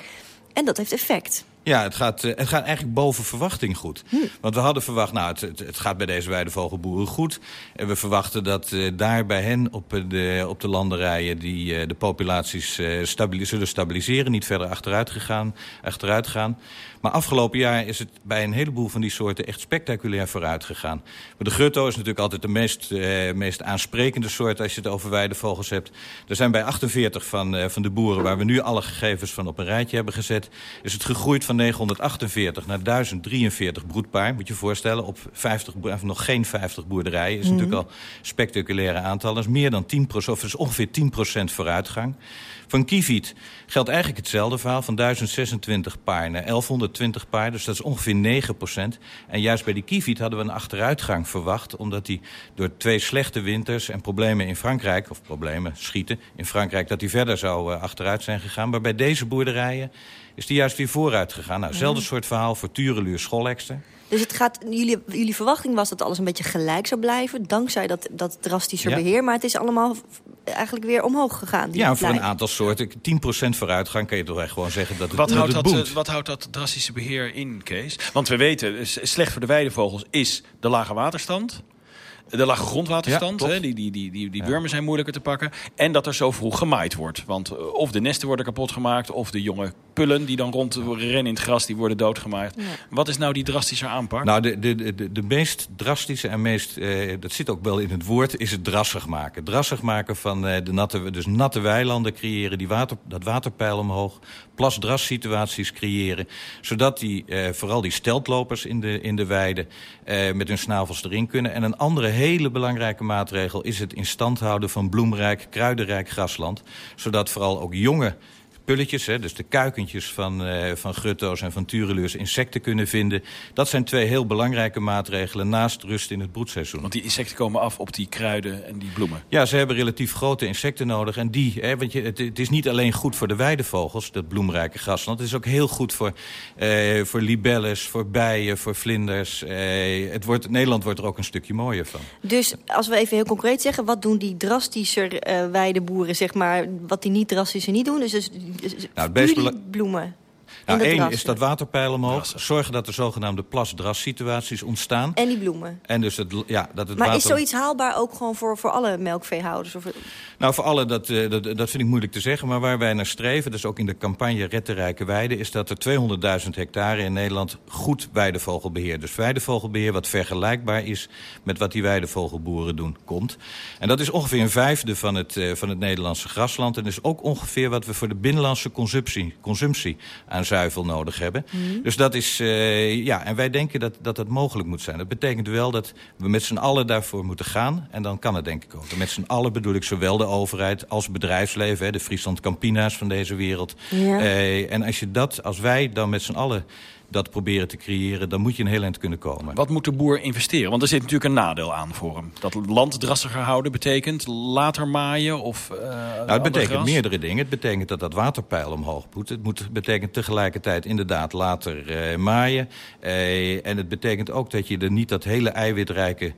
En dat heeft effect. Ja, het gaat, uh, het gaat eigenlijk boven verwachting goed. Hm. Want we hadden verwacht, nou, het, het, gaat bij deze weidevogelboeren goed. En we verwachten dat uh, daar bij hen op de, op de landerijen... die uh, de populaties stabilis zullen stabiliseren, niet verder achteruit, gegaan, achteruit gaan. Maar afgelopen jaar is het bij een heleboel van die soorten echt spectaculair vooruit gegaan. Maar de grutto is natuurlijk altijd de meest, uh, meest aansprekende soort als je het over weidevogels hebt. Er zijn bij 48 van, uh, van de boeren waar we nu alle gegevens van op een rijtje hebben gezet... is het gegroeid van 948 naar 1043 broedpaar. Moet je je voorstellen, op 50, nog geen 50 boerderijen. is mm -hmm. natuurlijk al spectaculaire aantallen. Dat is meer dan 10 of is ongeveer 10% vooruitgang. Van Kieviet geldt eigenlijk hetzelfde verhaal. Van 1026 paar naar 1120 paar. Dus dat is ongeveer 9 procent. En juist bij die Kieviet hadden we een achteruitgang verwacht. Omdat die door twee slechte winters en problemen in Frankrijk... of problemen, schieten in Frankrijk... dat die verder zou uh, achteruit zijn gegaan. Maar bij deze boerderijen is die juist weer vooruit gegaan. Nou, hetzelfde soort verhaal voor Tureluur Scholekster. Dus het gaat, jullie, jullie verwachting was dat alles een beetje gelijk zou blijven... dankzij dat, dat drastischer Ja. beheer. Maar het is allemaal eigenlijk weer omhoog gegaan. die Ja, voor een aantal soorten. 10% vooruitgang kan je toch echt gewoon zeggen dat het, Wat dat houdt het dat, eh, wat houdt dat drastische beheer in, Kees? Want we weten, slecht voor de weidevogels is de lage waterstand. De lage grondwaterstand, Ja, hè, die, die, die, die, die wurmen zijn moeilijker te pakken. En dat er zo vroeg gemaaid wordt. Want eh, of de nesten worden kapot gemaakt... of de jonge pullen die dan rond rennen in het gras, die worden doodgemaakt. Wat is nou die drastische aanpak? Nou, de, de, de, de meest drastische en meest, eh, dat zit ook wel in het woord, is het drassig maken. Drassig maken van eh, de natte, dus natte weilanden creëren, die water, dat waterpeil omhoog, plas-dras-situaties creëren, zodat die, eh, vooral die steltlopers in de, in de weide eh, met hun snavels erin kunnen. En een andere hele belangrijke maatregel is het in stand houden van bloemrijk, kruidenrijk grasland, zodat vooral ook jonge pulletjes, hè, dus de kuikentjes van, eh, van grutto's en van tureluurs insecten kunnen vinden. Dat zijn twee heel belangrijke maatregelen naast rust in het broedseizoen. Want die insecten komen af op die kruiden en die bloemen. Ja, ze hebben relatief grote insecten nodig. En die, hè, want je, het, het is niet alleen goed voor de weidevogels, dat bloemrijke grasland. Het is ook heel goed voor, eh, voor libelles, voor bijen, voor vlinders. Eh, het wordt, Nederland wordt er ook een stukje mooier van. Dus als we even heel concreet zeggen... wat doen die drastischer eh weideboeren, zeg maar... wat die niet drastischer niet doen? Dus, dus, dus Nou, het meest bela- bloemen. Nou, drassen. is dat waterpeil omhoog. Zorgen dat er zogenaamde plas-dras-situaties ontstaan. En die bloemen. En dus het, ja, dat het Maar water... is zoiets haalbaar ook gewoon voor, voor alle melkveehouders? Of, Nou, voor alle, dat, eh, dat, dat vind ik moeilijk te zeggen. Maar waar wij naar streven, dus ook in de campagne Red de Rijke Weide... is dat er 200.000 hectare in Nederland goed weidevogelbeheer... dus weidevogelbeheer wat vergelijkbaar is met wat die weidevogelboeren doen, komt. En dat is ongeveer een vijfde van het, eh, van het Nederlandse grasland... en is ook ongeveer wat we voor de binnenlandse consumptie, consumptie aan zuivel nodig hebben. Mhm. Dus dat is, eh, ja, en wij denken dat, dat dat mogelijk moet zijn. Dat betekent wel dat we met z'n allen daarvoor moeten gaan. En dan kan het denk ik ook. En met z'n allen bedoel ik zowel de overheid als bedrijfsleven. Hè, de Friesland Campina's van deze wereld. Ja. Eh, en als, je dat, als wij dan met z'n allen dat proberen te creëren... dan moet je een heel eind kunnen komen. Wat moet de boer investeren? Want er zit natuurlijk een nadeel aan voor hem. Dat land drassiger houden betekent later maaien of... eh, Nou, het betekent gras? meerdere dingen. Het betekent dat dat waterpeil omhoog moet. Het moet, betekent tegelijkertijd inderdaad later eh, maaien. Eh, en het betekent ook dat je er niet dat hele eiwitrijke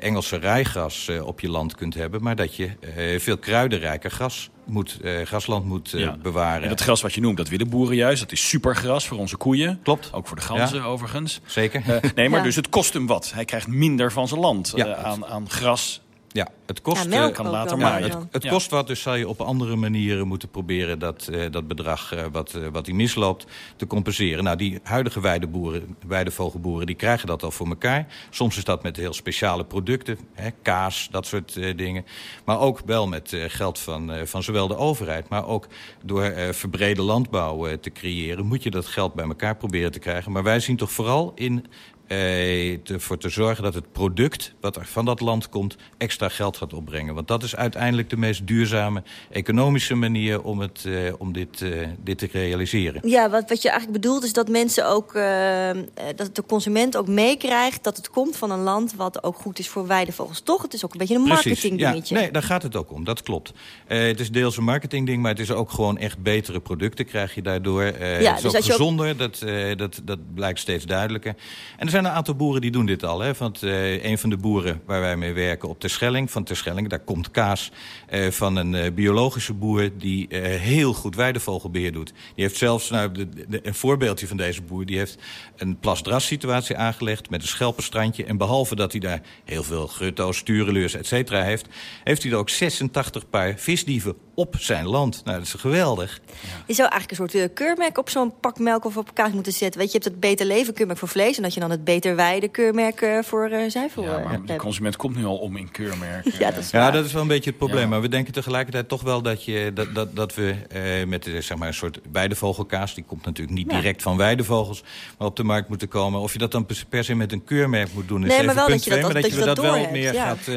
Engelse rijgras op je land kunt hebben... maar dat je veel kruidenrijker gras moet, eh, grasland moet eh, Ja. bewaren. En dat gras wat je noemt, dat willen boeren juist. Dat is supergras voor onze koeien. Klopt. Ook voor de ganzen Ja. overigens. Zeker. Eh, nee, maar Ja. dus het kost hem wat. Hij krijgt minder van zijn land Ja, eh, aan, aan gras. Ja, het kost, Ja, melk eh, kan later ja, maaien. het, kost wat, dus zal je op andere manieren moeten proberen dat, eh, dat bedrag eh, wat, eh, wat die misloopt te compenseren. Nou, die huidige weideboeren, weidevogelboeren, die krijgen dat al voor elkaar. Soms is dat met heel speciale producten, hè, kaas, dat soort eh, dingen. Maar ook wel met eh, geld van, eh, van zowel de overheid, maar ook door eh, verbrede landbouw eh, te creëren, moet je dat geld bij elkaar proberen te krijgen. Maar wij zien toch vooral in ervoor te zorgen dat het product wat er van dat land komt extra geld gaat opbrengen. Want dat is uiteindelijk de meest duurzame economische manier om, het, eh, om dit, eh, dit te realiseren. Ja, wat, wat je eigenlijk bedoelt is dat mensen ook... eh, eh, dat de consument ook meekrijgt dat het komt van een land... wat ook goed is voor weidevogels. Toch? Het is ook een beetje een marketing ja, nee, daar gaat het ook om. Dat klopt. Eh, het is deels een marketingding, maar het is ook gewoon echt betere producten krijg je daardoor. Eh, Ja, het is dus ook ook- gezonder, dat, eh, dat, dat blijkt steeds duidelijker. En zijn een aantal boeren die doen dit al. Hè? Want eh, een van de boeren waar wij mee werken op Terschelling, van Terschelling, daar komt kaas eh, van een eh, biologische boer die heel goed weidevogelbeheer doet. Die heeft zelfs, nou, de, een voorbeeldje van deze boer, die heeft een plasdras situatie aangelegd met een schelpenstrandje. En behalve dat hij daar heel veel grutto's, tureleurs, et cetera heeft, heeft hij er ook 86 paar visdieven op zijn land. Nou, dat is geweldig. Je zou eigenlijk een soort keurmerk op zo'n pak melk of op kaas moeten zetten. Weet je, je hebt het beter leven keurmerk voor vlees... en dat je dan het beter weide keurmerk eh, voor eh zuivel Ja, eh, maar de consument komt nu al om in keurmerken. Ja, dat is Ja, dat is wel een beetje het probleem. Maar we denken tegelijkertijd toch wel dat, je, dat, dat, dat we eh, met zeg maar een soort weidevogelkaas... die komt natuurlijk niet Ja. direct van weidevogels... maar op de markt moeten komen. Of je dat dan per- se met een keurmerk moet doen... is Nee, maar even wel punt dat je dat- dat je dat dat wel meer ja. gaat...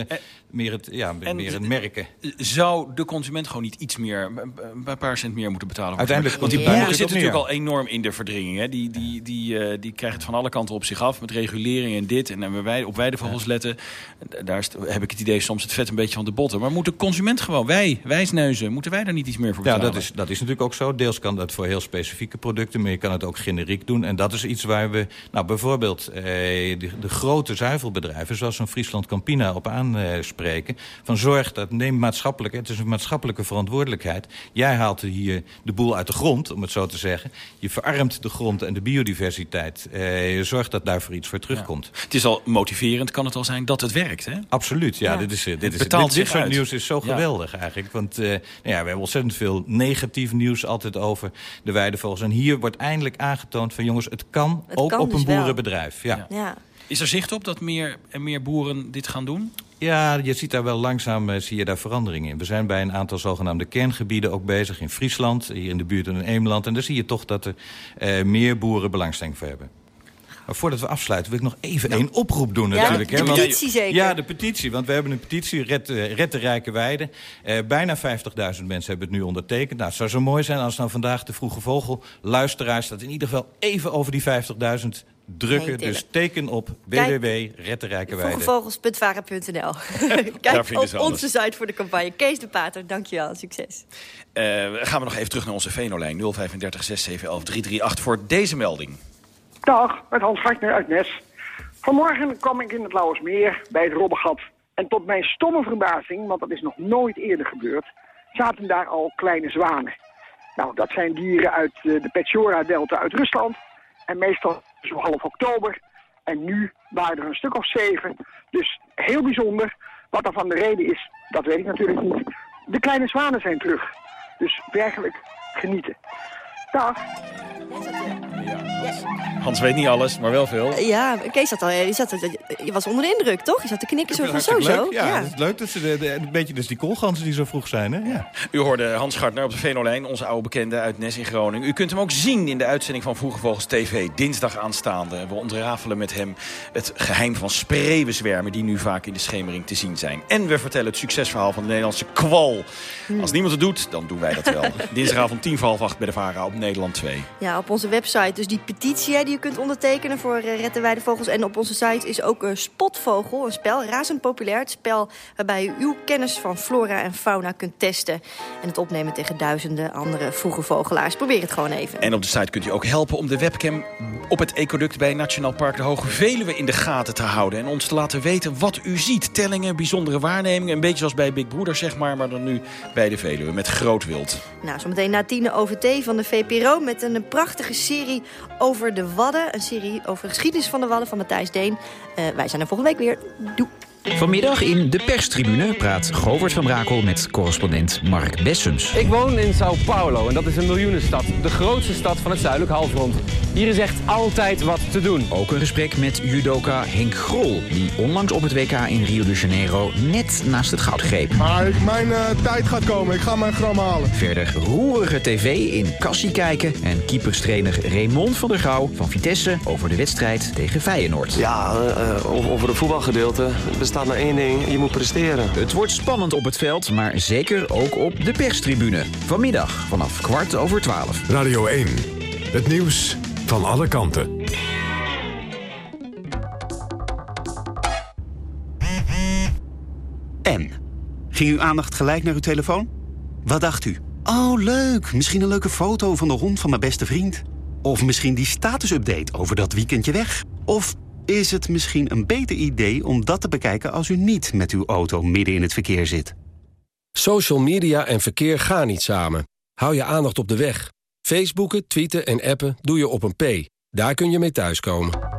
eh, meer het, ja, meer het merken. Zou de consument gewoon niet iets meer, een paar cent meer moeten betalen? Uiteindelijk Want die boeren zitten natuurlijk al enorm in de verdringing. Hè? Die, die, die, eh, die krijgen het van alle kanten op zich af met regulering en dit. En dan wij op weidevogels letten. Daar is, heb ik het idee soms het vet een beetje van de botten. Maar moet de consument gewoon, wij, wijsneuzen, moeten wij daar niet iets meer voor Ja, betalen? dat is, dat is natuurlijk ook zo. Deels kan dat voor heel specifieke producten, maar je kan het ook generiek doen. En dat is iets waar we, nou bijvoorbeeld eh, de, de grote zuivelbedrijven, zoals een Friesland Campina, op aanspreken. Spreken. Van zorg dat, neem maatschappelijk, het is een maatschappelijke verantwoordelijkheid. Jij haalt hier de boel uit de grond, om het zo te zeggen. Je verarmt de grond en de biodiversiteit. Eh, je zorgt dat daarvoor iets voor terugkomt. Het is al motiverend, kan het al zijn, dat het werkt, hè? Absoluut, ja. Dit, is, dit, is, betaalt dit, zich uit. nieuws is zo geweldig eigenlijk. Want uh, nou ja, we hebben ontzettend veel negatief nieuws altijd over de weidevogels. En hier wordt eindelijk aangetoond van jongens, het kan Het ook kan op dus een boerenbedrijf. Ja. Ja. Is er zicht op dat meer en meer boeren dit gaan doen? Ja, je ziet daar wel langzaam eh, zie je daar verandering in. We zijn bij een aantal zogenaamde kerngebieden ook bezig in Friesland, hier in de buurt in Eemland. En daar zie je toch dat er eh, meer boeren belangstelling voor hebben. Maar voordat we afsluiten wil ik nog even één oproep doen Ja, natuurlijk. de hè, want- petitie zeker. Ja, de petitie. Want we hebben een petitie, Red, eh, Red de Rijke Weide. Eh, bijna 50.000 mensen hebben het nu ondertekend. Nou, het zou zo mooi zijn als nou vandaag de Vroege Vogel luisteraars... dat in ieder geval even over die 50.000 drukken. Dus teken op Daar Kijk vinden op onze site voor de campagne. Kees de Pater, dankjewel. Succes. Eh, gaan we nog even terug naar onze Venolijn 035 6711 338 voor deze melding. Dag, met Hans Gartner uit Nes. Vanmorgen kwam ik in het Lauwersmeer bij het Robbegat. En tot mijn stomme verbazing, want dat is nog nooit eerder gebeurd... zaten daar al kleine zwanen. Nou, dat zijn dieren uit eh, de Petchora-delta uit Rusland. En meestal zo half oktober. En nu waren er een stuk of zeven. Dus heel bijzonder. Wat daarvan de reden is, dat weet ik natuurlijk niet. De kleine zwanen zijn terug. Dus werkelijk genieten. Dag. Hans weet niet alles, maar wel veel. Ja, Kees zat al, je, zat, je was onder de indruk, toch? Je zat te knikken zo van zo, zo. Ja, het is leuk dat ze de, de- een beetje dus die koolganzen die zo vroeg zijn. Hè? Ja. U hoorde Hans Gartner op de Venolijn, onze oude bekende uit Nes in Groningen. U kunt hem ook zien in de uitzending van Vroege Vogels TV, dinsdag aanstaande. We ontrafelen met hem het geheim van spreeuwenzwermen die nu vaak in de schemering te zien zijn. En we vertellen het succesverhaal van de Nederlandse kwal. Als niemand het doet, dan doen wij dat wel. Dinsdagavond tien voor half acht bij de VARA op Nederland 2. Ja, op onze website. Dus die petitie hè, die je kunt ondertekenen voor uh, Red de Weidevogels. En op onze site is ook uh, Spotvogel, een spel, razend populair. Het spel waarbij u uw kennis van flora en fauna kunt testen. En het opnemen tegen duizenden andere vroege vogelaars. Probeer het gewoon even. En op de site kunt u ook helpen om de webcam op het ecoduct bij Nationaal Park de Hoge Veluwe in de gaten te houden. En ons te laten weten wat u ziet. Tellingen, bijzondere waarnemingen. Een beetje zoals bij Big Brother, zeg maar. Maar dan nu bij de Veluwe met groot wild. Nou, zometeen na tiende OVT van de VPRO met een prachtige serie over de Wadden. Een serie over de geschiedenis van de Wadden van Matthijs Deen. Uh, wij zijn er volgende week weer. Doei. Vanmiddag in de perstribune praat Govert van Brakel met correspondent Mark Bessens. Ik woon in Sao Paulo en dat is een miljoenenstad. De grootste stad van het zuidelijk halfrond. Hier is echt altijd wat te doen. Ook een gesprek met judoka Henk Grol... die onlangs op het WK in Rio de Janeiro net naast het goud greep. Maar mijn uh, tijd gaat komen. Ik ga mijn gram halen. Verder roerige tv in Cassie kijken... en keeperstrainer Raymond van der Gouw van Vitesse... over de wedstrijd tegen Feyenoord. Ja, uh, over het voetbalgedeelte bestaat maar één ding. Je moet presteren. Het wordt spannend op het veld, maar zeker ook op de perstribune. Vanmiddag vanaf kwart over twaalf. Radio 1. Het nieuws van alle kanten. En? Ging uw aandacht gelijk naar uw telefoon? Wat dacht u? Oh, leuk. Misschien een leuke foto van de hond van mijn beste vriend. Of misschien die statusupdate over dat weekendje weg. Of is het misschien een beter idee om dat te bekijken als u niet met uw auto midden in het verkeer zit? Social media en verkeer gaan niet samen. Hou je aandacht op de weg. Facebooken, tweeten en appen doe je op een P. Daar kun je mee thuiskomen.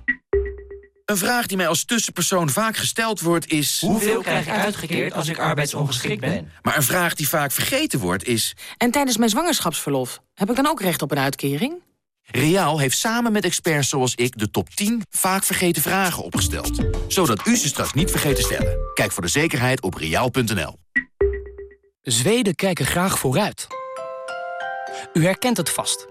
Een vraag die mij als tussenpersoon vaak gesteld wordt is... Hoeveel krijg ik uitgekeerd als ik arbeidsongeschikt ben? Maar een vraag die vaak vergeten wordt is... En tijdens mijn zwangerschapsverlof, heb ik dan ook recht op een uitkering? Reaal heeft samen met experts zoals ik de top 10 vaak vergeten vragen opgesteld. Zodat u ze straks niet vergeet te stellen. Kijk voor de zekerheid op reaal.nl. Zweden kijken graag vooruit. U herkent het vast.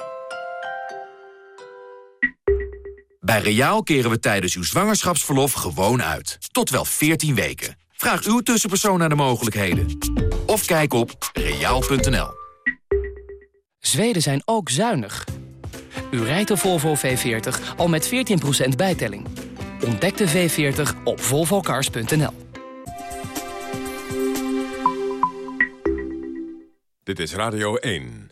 Bij Reaal keren we tijdens uw zwangerschapsverlof gewoon uit. Tot wel 14 weken. Vraag uw tussenpersoon naar de mogelijkheden. Of kijk op reaal.nl. Zweden zijn ook zuinig. U rijdt de Volvo V40 al met 14% bijtelling. Ontdek de V40 op volvocars.nl. Dit is Radio 1.